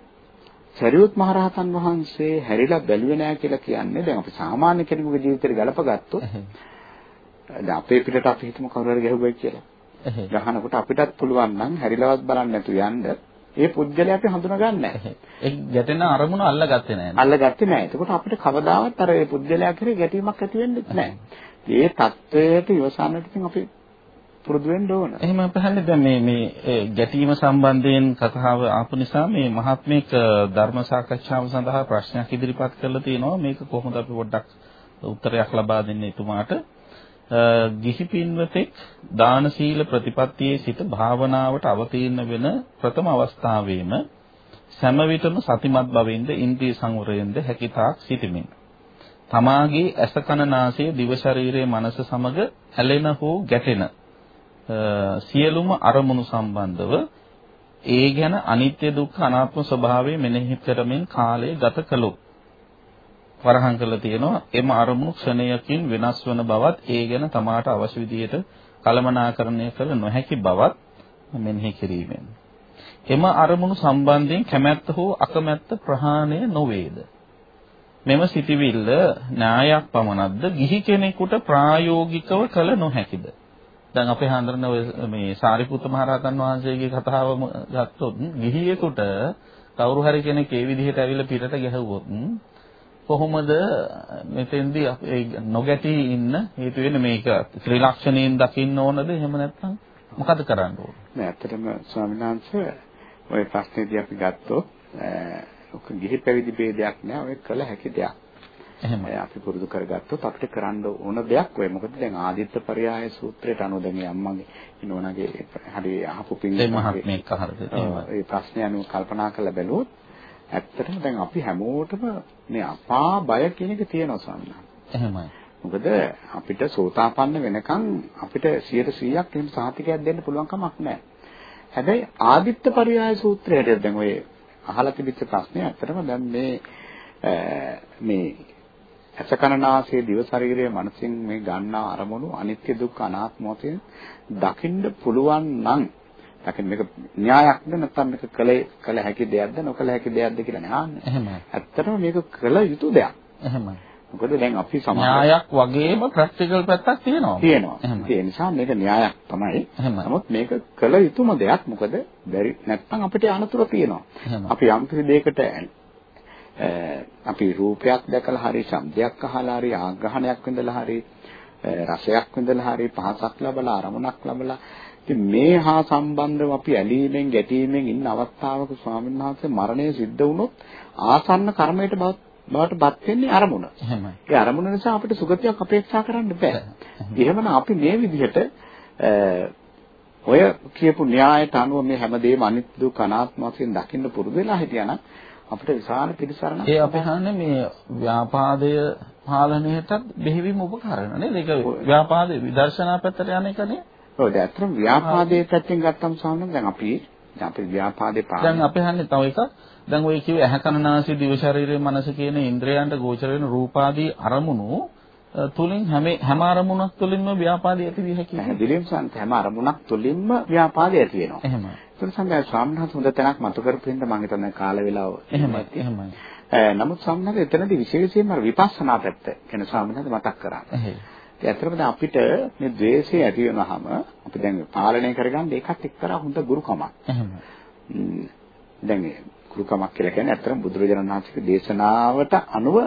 සරියුත් මහරහතන් වහන්සේ හැරිලා බැලුවේ නෑ කියලා කියන්නේ දැන් අපි සාමාන්‍ය කෙනෙකුගේ ජීවිතේට ගලපගත්තොත් දැන් අපේ පිටට අපි හිතමු කවුරු හරි ගැහුවයි කියලා. ගහනකොට අපිටත් පුළුවන් නම් හැරිලවත් බලන්න නැතු යන්න ඒ පුද්ගලයා අපි හඳුනගන්නේ නැහැ. ඒ ගැටෙන අරමුණ අල්ලගත්තේ නැහැ. අල්ලගත්තේ නැහැ. එතකොට අපිට කවදාවත් අර ඒ පුද්ගලයා කරේ ගැටීමක් ඇති වෙන්නේ නැහැ. ඒ தත්වයට ඉවසන්නට ඉතින් අපි පුරුදු වෙන්න ඕන. එහෙම අපහන්නේ දැන් මේ මේ ඒ ගැටීම සම්බන්ධයෙන් කතාව ආපු නිසා මේ මහත්මේක ධර්ම සාකච්ඡාව සඳහා ප්‍රශ්නයක් ඉදිරිපත් කරලා තිනවා. මේක කොහොමද අපි පොඩ්ඩක් උත්තරයක් ලබා දෙන්නේ එතුමාට? අ, ගිහි පින්වතෙක් දාන සීල ප්‍රතිපත්තියේ සිට භාවනාවට අවතීර්ණ වෙන ප්‍රථම අවස්ථාවේම සෑම විටම සතිමත් බවින්ද ඉන්ද්‍රිය සංවරයෙන්ද හැකිතාක් සිටිමින් තමාගේ ඇස කන නාසය දිව ශරීරයේ මනස සමග ඇලෙන හෝ ගැටෙන අ, සියලුම අරමුණු සම්බන්ධව ඒ ගැන අනිත්‍ය දුක්ඛ අනාත්ම ස්වභාවය මෙනෙහි කරමින් කාලය ගත කළොත් වරහන් කරලා තියෙනවා. එම අරමුණු ක්ෂණයකින් වෙනස් වන බවත් ඒ ගැන තමාට අවශ්‍ය විදිහට කළමනාකරණය කළ නොහැකි බවත් මෙනෙහි කිරීමෙන්. එම අරමුණු සම්බන්ධයෙන් කැමැත්ත හෝ අකමැත්ත ප්‍රහාණය නොවේද? මෙම සිටිවිල්ල න්‍යායක් පමණක්ද? ගිහි කෙනෙකුට ප්‍රායෝගිකව කළ නොහැකිද? දැන් අපේ හඳුනන ඔය මේ සාරිපුත්ත මහරහතන් වහන්සේගේ කතාවම ගත්තොත් ගිහියෙකුට කවුරු හරි කෙනෙක් ඒ විදිහට ඇවිල්ලා පිටට ගැහුවොත් කොහොමද මෙතෙන්දී ඒ නොගැටි ඉන්න හේතු වෙන්නේ මේක? ත්‍රිලක්ෂණයෙන් දකින්න ඕනද? එහෙම නැත්නම් මොකද කරන්න ඕන? නෑ ඇත්තටම ස්වාමීන් වහන්සේ ওই ප්‍රශ්නේදී අපි ගත්තොත් ඔක ගිහි පැවිදි ભેදයක් නෑ ඔය කළ හැකි දෙයක්. එහෙමයි අපි පුරුදු කරගත්තොත් අපිට කරන්න ඕන දෙයක් ඔය මොකද දැන් ආදිත්ත පරයාය සූත්‍රයට අනුව දැන් මේ අම්මගේ ඉනෝනගේ හරි අහපු පින් ඒ මහත්මයෙක් අහරද එහෙමයි ඒ ප්‍රශ්නය අනුව කල්පනා කරලා බැලුවොත් ඇත්තටම දැන් අපි හැමෝටම මේ අපා බය කියන එක තියෙනවා වහන්සේ. එහෙමයි මොකද අපිට සෝතාපන්න වෙනකන් අපිට 100%ක් එහෙම සාතිකයක් දෙන්න පුළුවන් කමක් නැහැ. හැබැයි ආදිත්ත පරයාය සූත්‍රයට දැන් ඔය අහලා තිබිච්ච ප්‍රශ්නේ ඇත්තටම දැන් මේ මේ අසකනාසයේ දිව ශරීරයේ මනසින් මේ ගන්නා අරමුණු අනිත්‍ය දුක්ඛ අනාත්ම වශයෙන් දකින්න පුළුවන් නම් දකින්න මේක න්‍යායක්ද නැත්නම් මේක කළ කළ හැකි දෙයක්ද නොකළ හැකි දෙයක්ද කියලා නහන්නේ. එහෙමයි ඇත්තටම මේක කළ යුතු දෙයක්. එහෙමයි මොකද දැන් අපි සමාජ න්‍යායක් වගේම ප්‍රැක්ටිකල් පැත්තක් තියෙනවා තියෙනවා. ඒ නිසා මේක න්‍යායක් තමයි. නමුත් මේක කළ යුතුම දෙයක්. මොකද බැරි නැත්නම් අපිට අනතුර තියෙනවා. අපි යම් කිසි දෙයකට අපි රූපයක් දැකලා හරි ශබ්දයක් අහලා හරි ආග්‍රහණයක් විඳලා හරි රසයක් විඳලා හරි පහසක් ලබලා අරමුණක් ලබලා ඉතින් මේ හා සම්බන්ධව අපි ඇලීමෙන් ගැටීමෙන් ඉන්න අවස්ථාවක ස්වාමීන් වහන්සේ මරණය සිද්ධ වුණොත් ආසන්න කර්මයට බව බවට පත් වෙන්නේ අරමුණ. එහෙමයි. ඒ අරමුණ නිසා අපිට සුගතියක් අපේක්ෂා කරන්න බෑ. එහෙමනම් අපි මේ විදිහට ඔය කියපු න්‍යායට අනුව මේ හැමදේම අනිත්‍ය දුක් අනාත්ම වශයෙන් දකින්න පුරුදු වෙලා හිටියානම් අපිට විශාල පිළිසරණක් ඒ අපි හන්නේ මේ ව්‍යාපාදය පාලනයටත් බෙහෙවින්ම උපකරණ නේද? ඒක ව්‍යාපාදේ විදර්ශනා පැත්තට යන එකනේ. ඔව් දැන් අත්‍තරම ව්‍යාපාදයේ පැත්තෙන් ගත්තම සාමාන්‍යයෙන් දැන් අපි දැන් අපි ව්‍යාපාදේ පාලනය දැන් අපි හන්නේ තව එකක්. දැන් ඔය කිව්ව ඇහැ කන නාසය දිව ශරීරය මනස කියන ඉන්ද්‍රයන්ට ගෝචර වෙන රූපාදී අරමුණු තුලින් හැම හැම අරමුණක් තුලින්ම ව්‍යාපාදේ ඇති විය හැකියි. පැහැදිලිවම සංත හැම අරමුණක් තුලින්ම ව්‍යාපාදේ ඇති වෙනවා. එහෙමයි. ඒක සම්බන්ධ ස්වාමීන් වහන්සේ හොඳ තැනක් මතු කරපු හින්දා මම හිතන්නේ කාල වේලාව එහෙමයි. එහෙමයි. නමුත් ස්වාමීන් වහන්සේ එතනදී විශේෂයෙන්ම විපස්සනා පැත්ත කියන ස්වාමීන් වහන්සේ මතක් කරා. එහෙයි. ඇත්තටම දැන් අපිට මේ द्वේෂය ඇති වෙනවහම අපි දැන් පාලනය කරගන්න ඒකත් එක්තරා හොඳ ගුරුකමක්. එහෙමයි. දැන් ගුරුකමක් කියලා කියන්නේ ඇත්තටම බුදුරජාණන් වහන්සේගේ දේශනාවට අනුව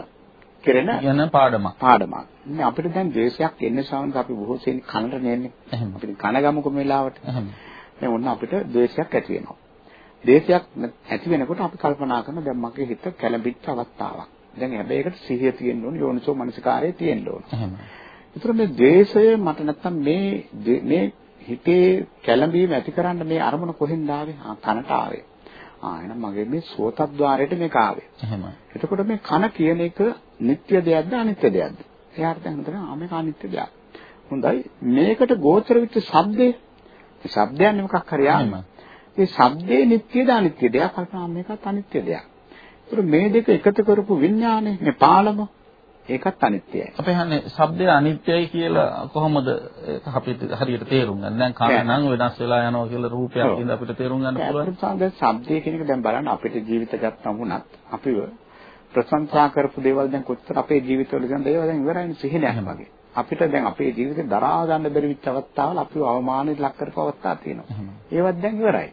කෙරෙන යන පාඩමක්. පාඩමක්. මේ අපිට දැන් ද්වේෂයක් එන්නේ සාමාන්‍යයෙන් අපි බොහෝ සෙයින් කනට නෙන්නේ. එහෙම. අපිට කන ගමුකම වෙලාවට. එහෙම. දැන් ඔන්න අපිට ද්වේෂයක් ඇති වෙනවා. ද්වේෂයක් ඇති වෙනකොට අපි කල්පනා කරනවා දැන් මගේ හිත කැළඹිච්ච අවස්ථාවක්. දැන් හැබැයි ඒකට සිහිය තියෙන්න ඕන යෝනිසෝ මනසිකාරය තියෙන්න ඕන. එහෙම. ඒතර මේ ද්වේෂය මට නැත්තම් මේ මේ හිතේ කැළඹීම ඇති කරන්න මේ අරමුණ කොහෙන්ද ආවේ? ආ කනට ආවේ. ආ එහෙනම් මගේ මේ සෝතද්්වාරයට මේක ආවේ. එහෙමයි. එතකොට මේ කන කියන එක නিত্য දෙයක්ද අනිත්‍ය දෙයක්ද? එයාට දැන් හිතනවා මේක අනිත්‍ය දෙයක්. හොඳයි මේකට ගෝචර වෙච්ච ශබ්දේ මේ ශබ්දයන් මොකක් හරි ආවම ඒ ශබ්දේ නিত্যද අනිත්‍ය දෙයක් කල්පනා මේකත් අනිත්‍ය දෙයක්. ඒතර මේ දෙක එකතු කරපු විඥානේ මේ පාලම ඒකත් අනිත්‍යයි. අපි හන්නේ ශබ්දය අනිත්‍යයි කියලා කොහොමද අපිට හරියට තේරුම් ගන්න? දැන් කන නම් වෙනස් වෙලා යනවා කියලා රූපයක් ඉඳ අපිට තේරුම් ගන්න පුළුවන්. ඒත් ශබ්දය කියන එක දැන් බලන්න අපිට ජීවිත ගත්තම වුණත් අපිව ප්‍රශංසා කරපු දේවල් දැන් කොච්චර අපේ ජීවිතවල දැන් දේවල් දැන් ඉවරයිනේ සිහිනයක් වගේ. අපිට දැන් අපේ ජීවිතේ දරා ගන්න බැරි විච් අවස්ථාවල අපිව අවමානයට ලක් කරපු අවස්ථා තියෙනවා. ඒවත් දැන් ඉවරයි.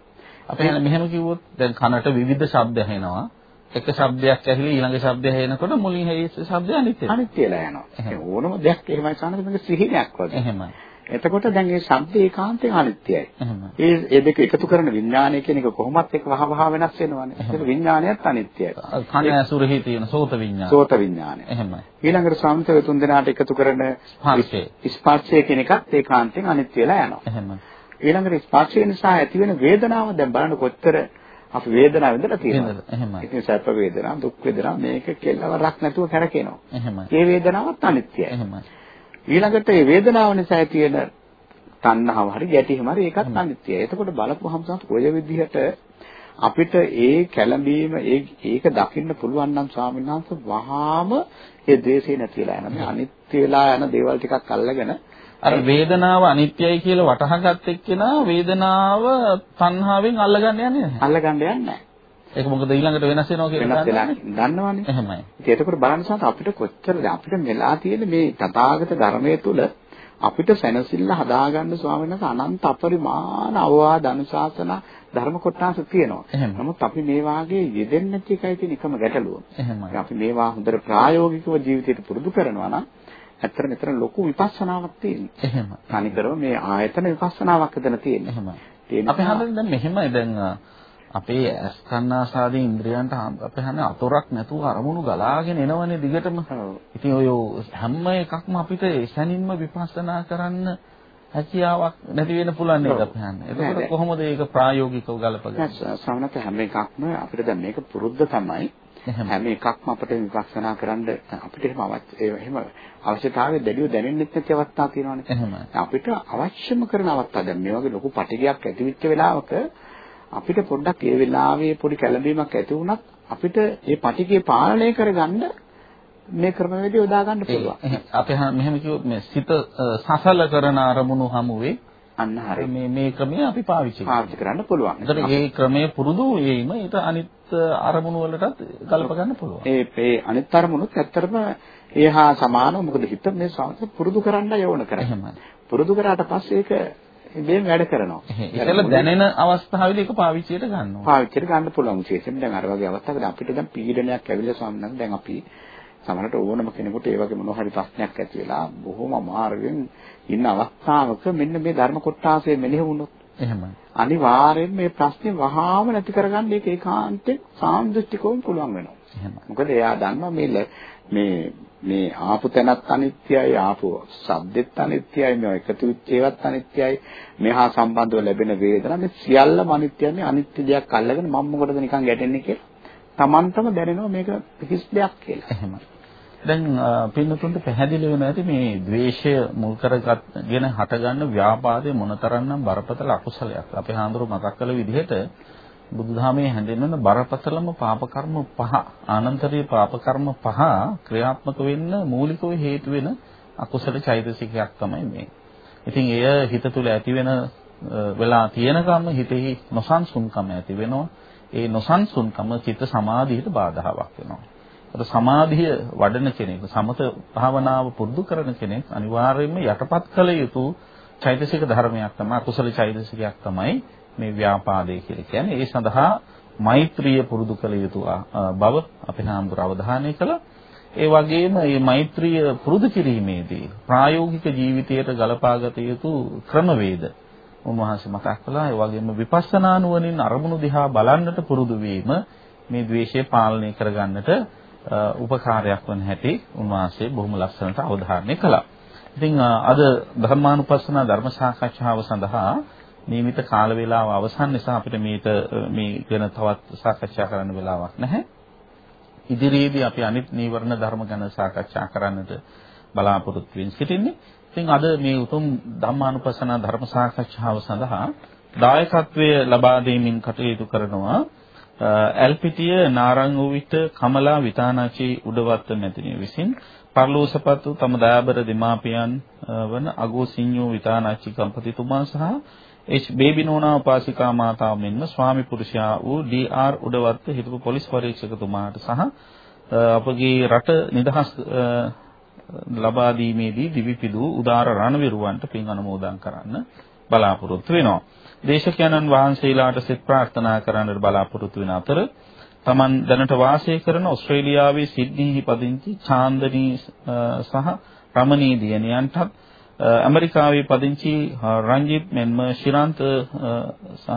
අපි මෙහෙම කිව්වොත් දැන් කනට විවිධ ශබ්ද ඇහෙනවා. එක ශබ්දයක් ඇහිලි ඊළඟ ශබ්දය ඇහෙනකොට මුලින් ඒ ශබ්දය අනිත්‍යයි. අනිත්‍යලා යනවා. ඕනම දෙයක් එහෙමයි සානද මේක සිහිනයක් වගේ. එහෙමයි. එතකොට දැන් මේ ශබ්ද ඒකාන්තයෙන් අනිත්‍යයි. ඒ ඒ දෙක එකතු කරන විඥානය කියන එක කොහොමත් එක වහ වහ වෙනස් වෙනවනේ. ඒක විඥානයත් අනිත්‍යයි. කන ඇසුරෙහි තියෙන සෝත විඥානය. සෝත විඥානය. එහෙමයි. ඊළඟට සාමිතව තුන් දෙනාට එකතු කරන ස්පර්ශය. කියන එකත් ඒකාන්තයෙන් අනිත්‍ය වෙලා යනවා. එහෙමයි. ඊළඟට ස්පර්ශය නිසා ඇති වෙන වේදනාව දැන් බලන්න කොච්චර අපි වේදනාව විඳලා තියෙනවා. එහෙමයි. ඉතින් සැප වේදනා, දුක් වේදනා මේක කෙල්ලවරක් නැතුව කරකිනවා. එහෙමයි. ඒ වේදනාවත් අනිත්‍යයි. එහෙමයි. ඊළඟට මේ වේදනාව නිසා ඇති වෙන තණ්හාව හරි ගැටීම හරි ඒකත් අනිත්‍යයි. එතකොට බලපුවහම සමහර ඔය විදිහට අපිට ඒ කැළඹීම ඒක දකින්න පුළුවන් නම් ස්වාමීන් වහන්සේ වහාම ඒ ද්වේෂය නැතිලා යන මේ අනිත්‍ය වෙලා යන දේවල් ටිකක් අල්ලගෙන අර වේදනාව අනිත්‍යයි කියලා වටහාගත් එක්කෙනා වේදනාව තණ්හාවෙන් අල්ලගන්න යන්නේ නැහැ. අල්ලගන්න යන්නේ නැහැ. ඒක මොකද ඊළඟට වෙනස් වෙනවා කියලා දන්නවනේ. එහෙමයි. ඉතින් එතකොට බලන්න අපිට කොච්චරද අපිට මෙලා තියෙන මේ තථාගත ධර්මයේ තුල අපිට සැනසෙල්ල හදාගන්න ස්වාමීන් වහන්සේ අනන්ත අපරිමාණ අවවාද අනුශාසන ධර්ම කොටස තියෙනවා. නමුත් අපි මේ වාගේ යෙදෙන්නේ නැති එකයි තියෙන එකම ගැටලුව. අපි මේවා හොඳට ප්‍රායෝගිකව ජීවිතයට පුරුදු කරනවා නම් ඇත්තට මෙතන ලොකු විපස්සනාවක් තියෙනවා. එහෙමයි. තනිකරම මේ ආයතන විපස්සනාවක් එතන තියෙනවා. එහෙමයි. අපි හඳුන් දැන් මෙහෙමයි දැන් අපේ ස්කන්නාසාදී ඉන්ද්‍රයන්ට අපේ හන්නේ අතොරක් නැතුව අරමුණු ගලාගෙන එනවනේ දිගටම. ඉතින් ඔය හැම එකක්ම අපිට එසැනින්ම විපස්සනා කරන්න හැකියාවක් නැති වෙන්න පුළුවන් නේද අපි හන්නේ. එතකොට කොහොමද ඒක ප්‍රායෝගිකව ගලපගන්නේ? සමනත හැම එකක්ම අපිට දැන් මේක පුරුද්ද තමයි. හැම එකක්ම අපිට විපස්සනා කරන්න අපිට එහෙම අවශ්‍ය එහෙම අවශ්‍යතාවය දැඩිව දැනෙන්නෙත් නැති අවස්ථා තියෙනවානේ. අපිට අවශ්‍යම කරන අවස්ථා දැන් මේ වගේ ලොකු පටිගයක් ඇති වෙච්ච වෙලාවක අපිට පොඩ්ඩක් ඒ වෙලාවේ පොඩි කැළඹීමක් ඇති වුණත් අපිට මේ පටිගය පාලනය කරගන්න මේ ක්‍රමවේදය යොදා ගන්න පුළුවන්. අපි මෙහෙම කිව්වොත් මේ සිත සසල කරන අරමුණු හමුවේ අන්න හරි. මේ මේ ක්‍රමය අපි පාවිච්චි පාවිච්චි කරන්න පුළුවන්. ඒතර මේ ක්‍රමය පුරුදු වීම ඊට අනිත් අරමුණු වලටත් ගලප ගන්න පුළුවන්. ඒ ඒ අනිත් අරමුණුත් ඇත්තටම ඒහා සමානව මොකද හිත මේ සංස පුරුදු කරන්න යෝන කරන්නේ. පුරුදු කරාට පස්සේ ඒක ඉබේම වැඩ කරනවා. ඒකල දැනෙන අවස්ථාවේදී ඒක පාවිච්චියට ගන්නවා. පාවිච්චියට ගන්න පුළුවන් විශේෂයෙන් දැන් අර වගේ අවස්ථාවක අපිට දැන් පීඩනයක් ඇවිල්ලා සම්මත දැන් අපි සමහරට ඕනම කෙනෙකුට ඒ වගේ මොනවා හරි ප්‍රශ්නයක් ඇති වෙලා බොහොම අමාරුවෙන් ඉන්න අවස්ථාවක මෙන්න මේ ධර්ම කොටාසේ මෙනෙහි වුණොත් එහෙමයි. අනිවාර්යෙන්ම මේ ප්‍රශ්නේ වහාම නැති කරගන්න ඒක ඒකාන්තයෙන් සාන්දෘෂ්ටිකවම පුළුවන් වෙනවා. මොකද එයා දන්නවා මේ මේ මේ ආපු තැනත් අනිත්‍යයි ආපු ශබ්දෙත් අනිත්‍යයි මේ එකතු වෙච්ච ඒවත් අනිත්‍යයි මෙහා සම්බන්ධව ලැබෙන වේදනා මේ සියල්ලම අනිත්‍යයි අනිත්‍ය දෙයක් අල්ලගෙන මම මොකටද නිකන් ගැටෙන්නේ කියලා Tamanටම දැනෙනවා මේක හිස් දෙයක් කියලා. එහෙමයි. දැන් පින්නතුන්ට පැහැදිලි වෙනවා ඇති මේ ද්වේෂය මුල් කරගෙන හටගන්න ව්‍යාපාදයේ මොනතරම්නම් බරපතල අකුසලයක්. අපේ හාමුදුරුවෝ මතක් කළ විදිහට බුදුදහමේ හැඳින්වෙන බරපතලම පාප කර්ම පහ ආනන්තරීය පාප කර්ම පහ ක්‍රියාත්මක වෙන්න මූලිකව හේතු වෙන අකුසල චෛතසිකයක් තමයි මේ. ඉතින් එය හිත තුළ ඇති වෙන වෙලා තියෙනකම් හිතෙහි නොසන්සුන්කම ඇති වෙනවා. ඒ නොසන්සුන්කම චිත්ත සමාධියට බාධාවක් වෙනවා. අර සමාධිය වඩන කෙනෙක් සමත භාවනාව පුරුදු කරන කෙනෙක් අනිවාර්යයෙන්ම යටපත් කළ යුතු චෛතසික ධර්මයක් තමයි අකුසල චෛතසිකයක් තමයි මේ ව්‍යාපාදේ කියලා කියන්නේ. ඒ සඳහා මෛත්‍රිය පුරුදු කළ යුතු බව අපේ හාමුදුර අවධානය කළා. ඒ වගේම මේ මෛත්‍රිය පුරුදු කිරීමේදී ප්‍රායෝගික ජීවිතයට ගලපාගත යුතු ක්‍රමවේද උන්වහන්සේ මතක් කළා. ඒ වගේම විපස්සනා නුවණින් අරමුණු දිහා බලන්නට පුරුදු වීම මේ ද්වේෂය පාලනය කරගන්නට උපකාරයක් වන හැටි උන්වහන්සේ බොහොම ලස්සනට අවධාරණය කළා. ඉතින් අද ධර්මානුපස්සන ධර්ම සාකච්ඡාව සඳහා නියමිත කාල වේලාව අවසන් නිසා අපිට මේට මේ ගැන තවත් සාකච්ඡා කරන්න වෙලාවක් නැහැ. ඉදිරියේදී අපි අනිත් නීවරණ ධර්ම ගැන සාකච්ඡා කරන්නට බලාපොරොත්තු වෙමින් සිටින්නේ. ඉතින් අද මේ උතුම් ධම්මානුපස්සන ධර්ම සාකච්ඡාව සඳහා දායකත්වය ලබා දෙමින් කටයුතු කරනවා ඇල්පිටිය නාරංගුවිට කමලා විතානාචි උඩවත්ත මැතිණිය විසින් පර්ලෝසපතු තම දයාබර දෙමාපියන් වන අගෝ සිඤ්ඤෝ විතානාචි ගම්පතිතුමා සහ එච් බේබි නෝනා උපාසිකා මාතාව මෙන්ම ස්වාමි පුරුෂයා වූ ඩී.ආර් උඩවත්ත හිටපු පොලිස් පරීක්ෂකතුමාට සහ අපගේ රට නිදහස් ලබා දීමේදී දිවිපිදූ උදාර රණවිරුවන්ට පින් අනුමෝදන් කරන්න බලාපොරොත්තු වෙනවා. දේශකයන්න් වහන්සේලාට සෙත් ප්‍රාර්ථනා කරන්නට බලාපොරොත්තු වෙන අතර තමන් දැනට වාසය කරන ඕස්ට්‍රේලියාවේ සිඩ්නිහි පදිංචි චාන්දනී සහ රමණී දියණියන්ටත් ඇමරිකාවේ පදිංචි රංජිත් මෙන්ම ශිරාන්ත සහ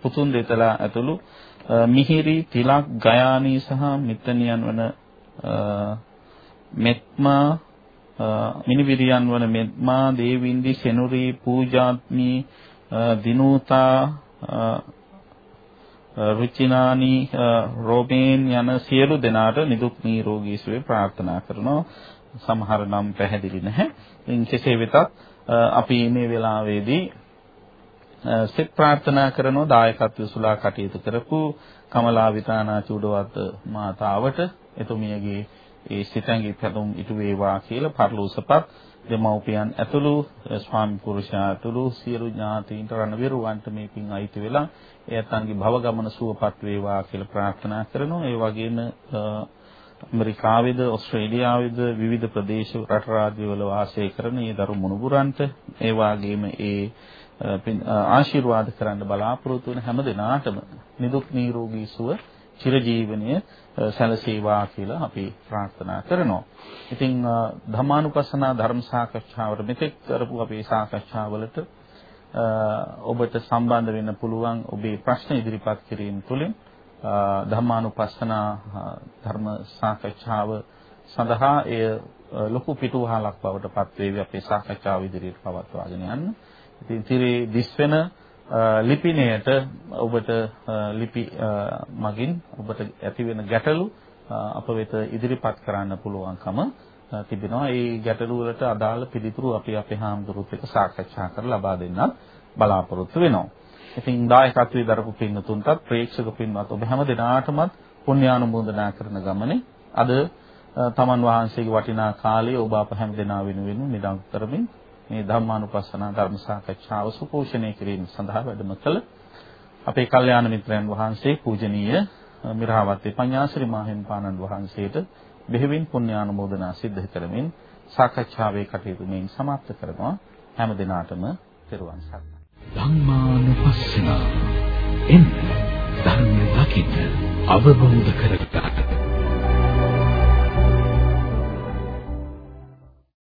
පුතුන් දෙතලා ඇතුළු මිහිරි තිලක් ගයානී සහ මිත්තනියන් වන මෙත්මා මිනිවිරියන් වන මෙත්මා දේවින්දි සෙනුරි පූජාත්මි දිනූතා රුචිනානි රෝබේන් යන සියලු දෙනාට නිදුක් නිරෝගී සුවය ප්‍රාර්ථනා කරනවා සමහර නම් පැහැදිලි නැහැ. ඉතින් කෙසේ වෙතත් අපි මේ වෙලාවේදී සෙත් ප්‍රාර්ථනා කරන දායකත්ව සුලා කටයුතු කරපු කමලා විතානා චූඩවත මාතාවට එතුමියගේ ඒ සිතංගි පැතුම් ඉටු වේවා කියලා පරිලෝසපත් දෙමව්පියන් ඇතුළු ස්වාමි පුරුෂයා ඇතුළු සියලු ඥාතීන්ට රණවිරුවන්ට මේ පින් අයිති වෙලා එයත්න්ගේ භව ගමන සුවපත් වේවා කියලා ප්‍රාර්ථනා කරනවා. ඒ වගේම ඇමරිකාවේද ඕස්ට්‍රේලියාවේද විවිධ ප්‍රදේශ රට රාජ්‍යවල වාසය කරන මේ දරු මුණුබුරන්ට ඒ වගේම ඒ ආශිර්වාද කරන්න බලාපොරොත්තු වෙන හැම දිනාටම නිදුක් නිරෝගී සුව චිරජීවනයේ සැලසේවා කියලා අපි ප්‍රාර්ථනා කරනවා. ඉතින් ධර්මානුපස්සනා ධර්ම සාකච්ඡාවට මෙතෙක් කරපු අපේ සාකච්ඡාවලට ඔබට සම්බන්ධ වෙන්න පුළුවන් ඔබේ ප්‍රශ්න ඉදිරිපත් කිරීම තුළින් ධම්මානුපස්සනා ධර්ම සාකච්ඡාව සඳහා එය ලොකු පිටුවහලක් බවට පත් වේවි අපේ සාකච්ඡාව ඉදිරියට පවත්වාගෙන යන්න. ඉතින් තිරේ දිස් වෙන ලිපිණයට ඔබට ලිපි මගින් ඔබට ඇති වෙන ගැටලු අප වෙත ඉදිරිපත් කරන්න පුළුවන්කම තිබෙනවා. ඒ ගැටලු වලට අදාළ පිළිතුරු අපි අපේ හාමුදුරුවොත් එක්ක සාකච්ඡා කරලා ලබා දෙන්නත් බලාපොරොත්තු වෙනවා. ඉතින් දායකත්වයේ දරපු පින්තුන්ටත් ප්‍රේක්ෂක පින්වත් ඔබ හැම දිනාටමත් පුණ්‍යානුමෝදනා කරන ගමනේ අද තමන් වහන්සේගේ වටිනා කාලය ඔබ අප හැම දිනා වෙනුවෙන් නිදන් කරමින් මේ ධම්මානුපස්සනා ධර්ම සාකච්ඡාව සුපෝෂණය කිරීම සඳහා වැඩම කළ අපේ කල්යාණ මිත්‍රයන් වහන්සේ පූජනීය මිරහවත්තේ පඤ්ඤාසිරි මාහිම් පානන් වහන්සේට බෙහෙවින් පුණ්‍යානුමෝදනා සිද්ධ කරමින් සාකච්ඡාවේ කටයුතු මෙයින් સમાප්ත කරනවා. හැම දිනාටම පෙරවන් සරණයි. ධම්මානුපස්සන එන්න ධර්මය දකින්න අවබෝධ කරගන්න.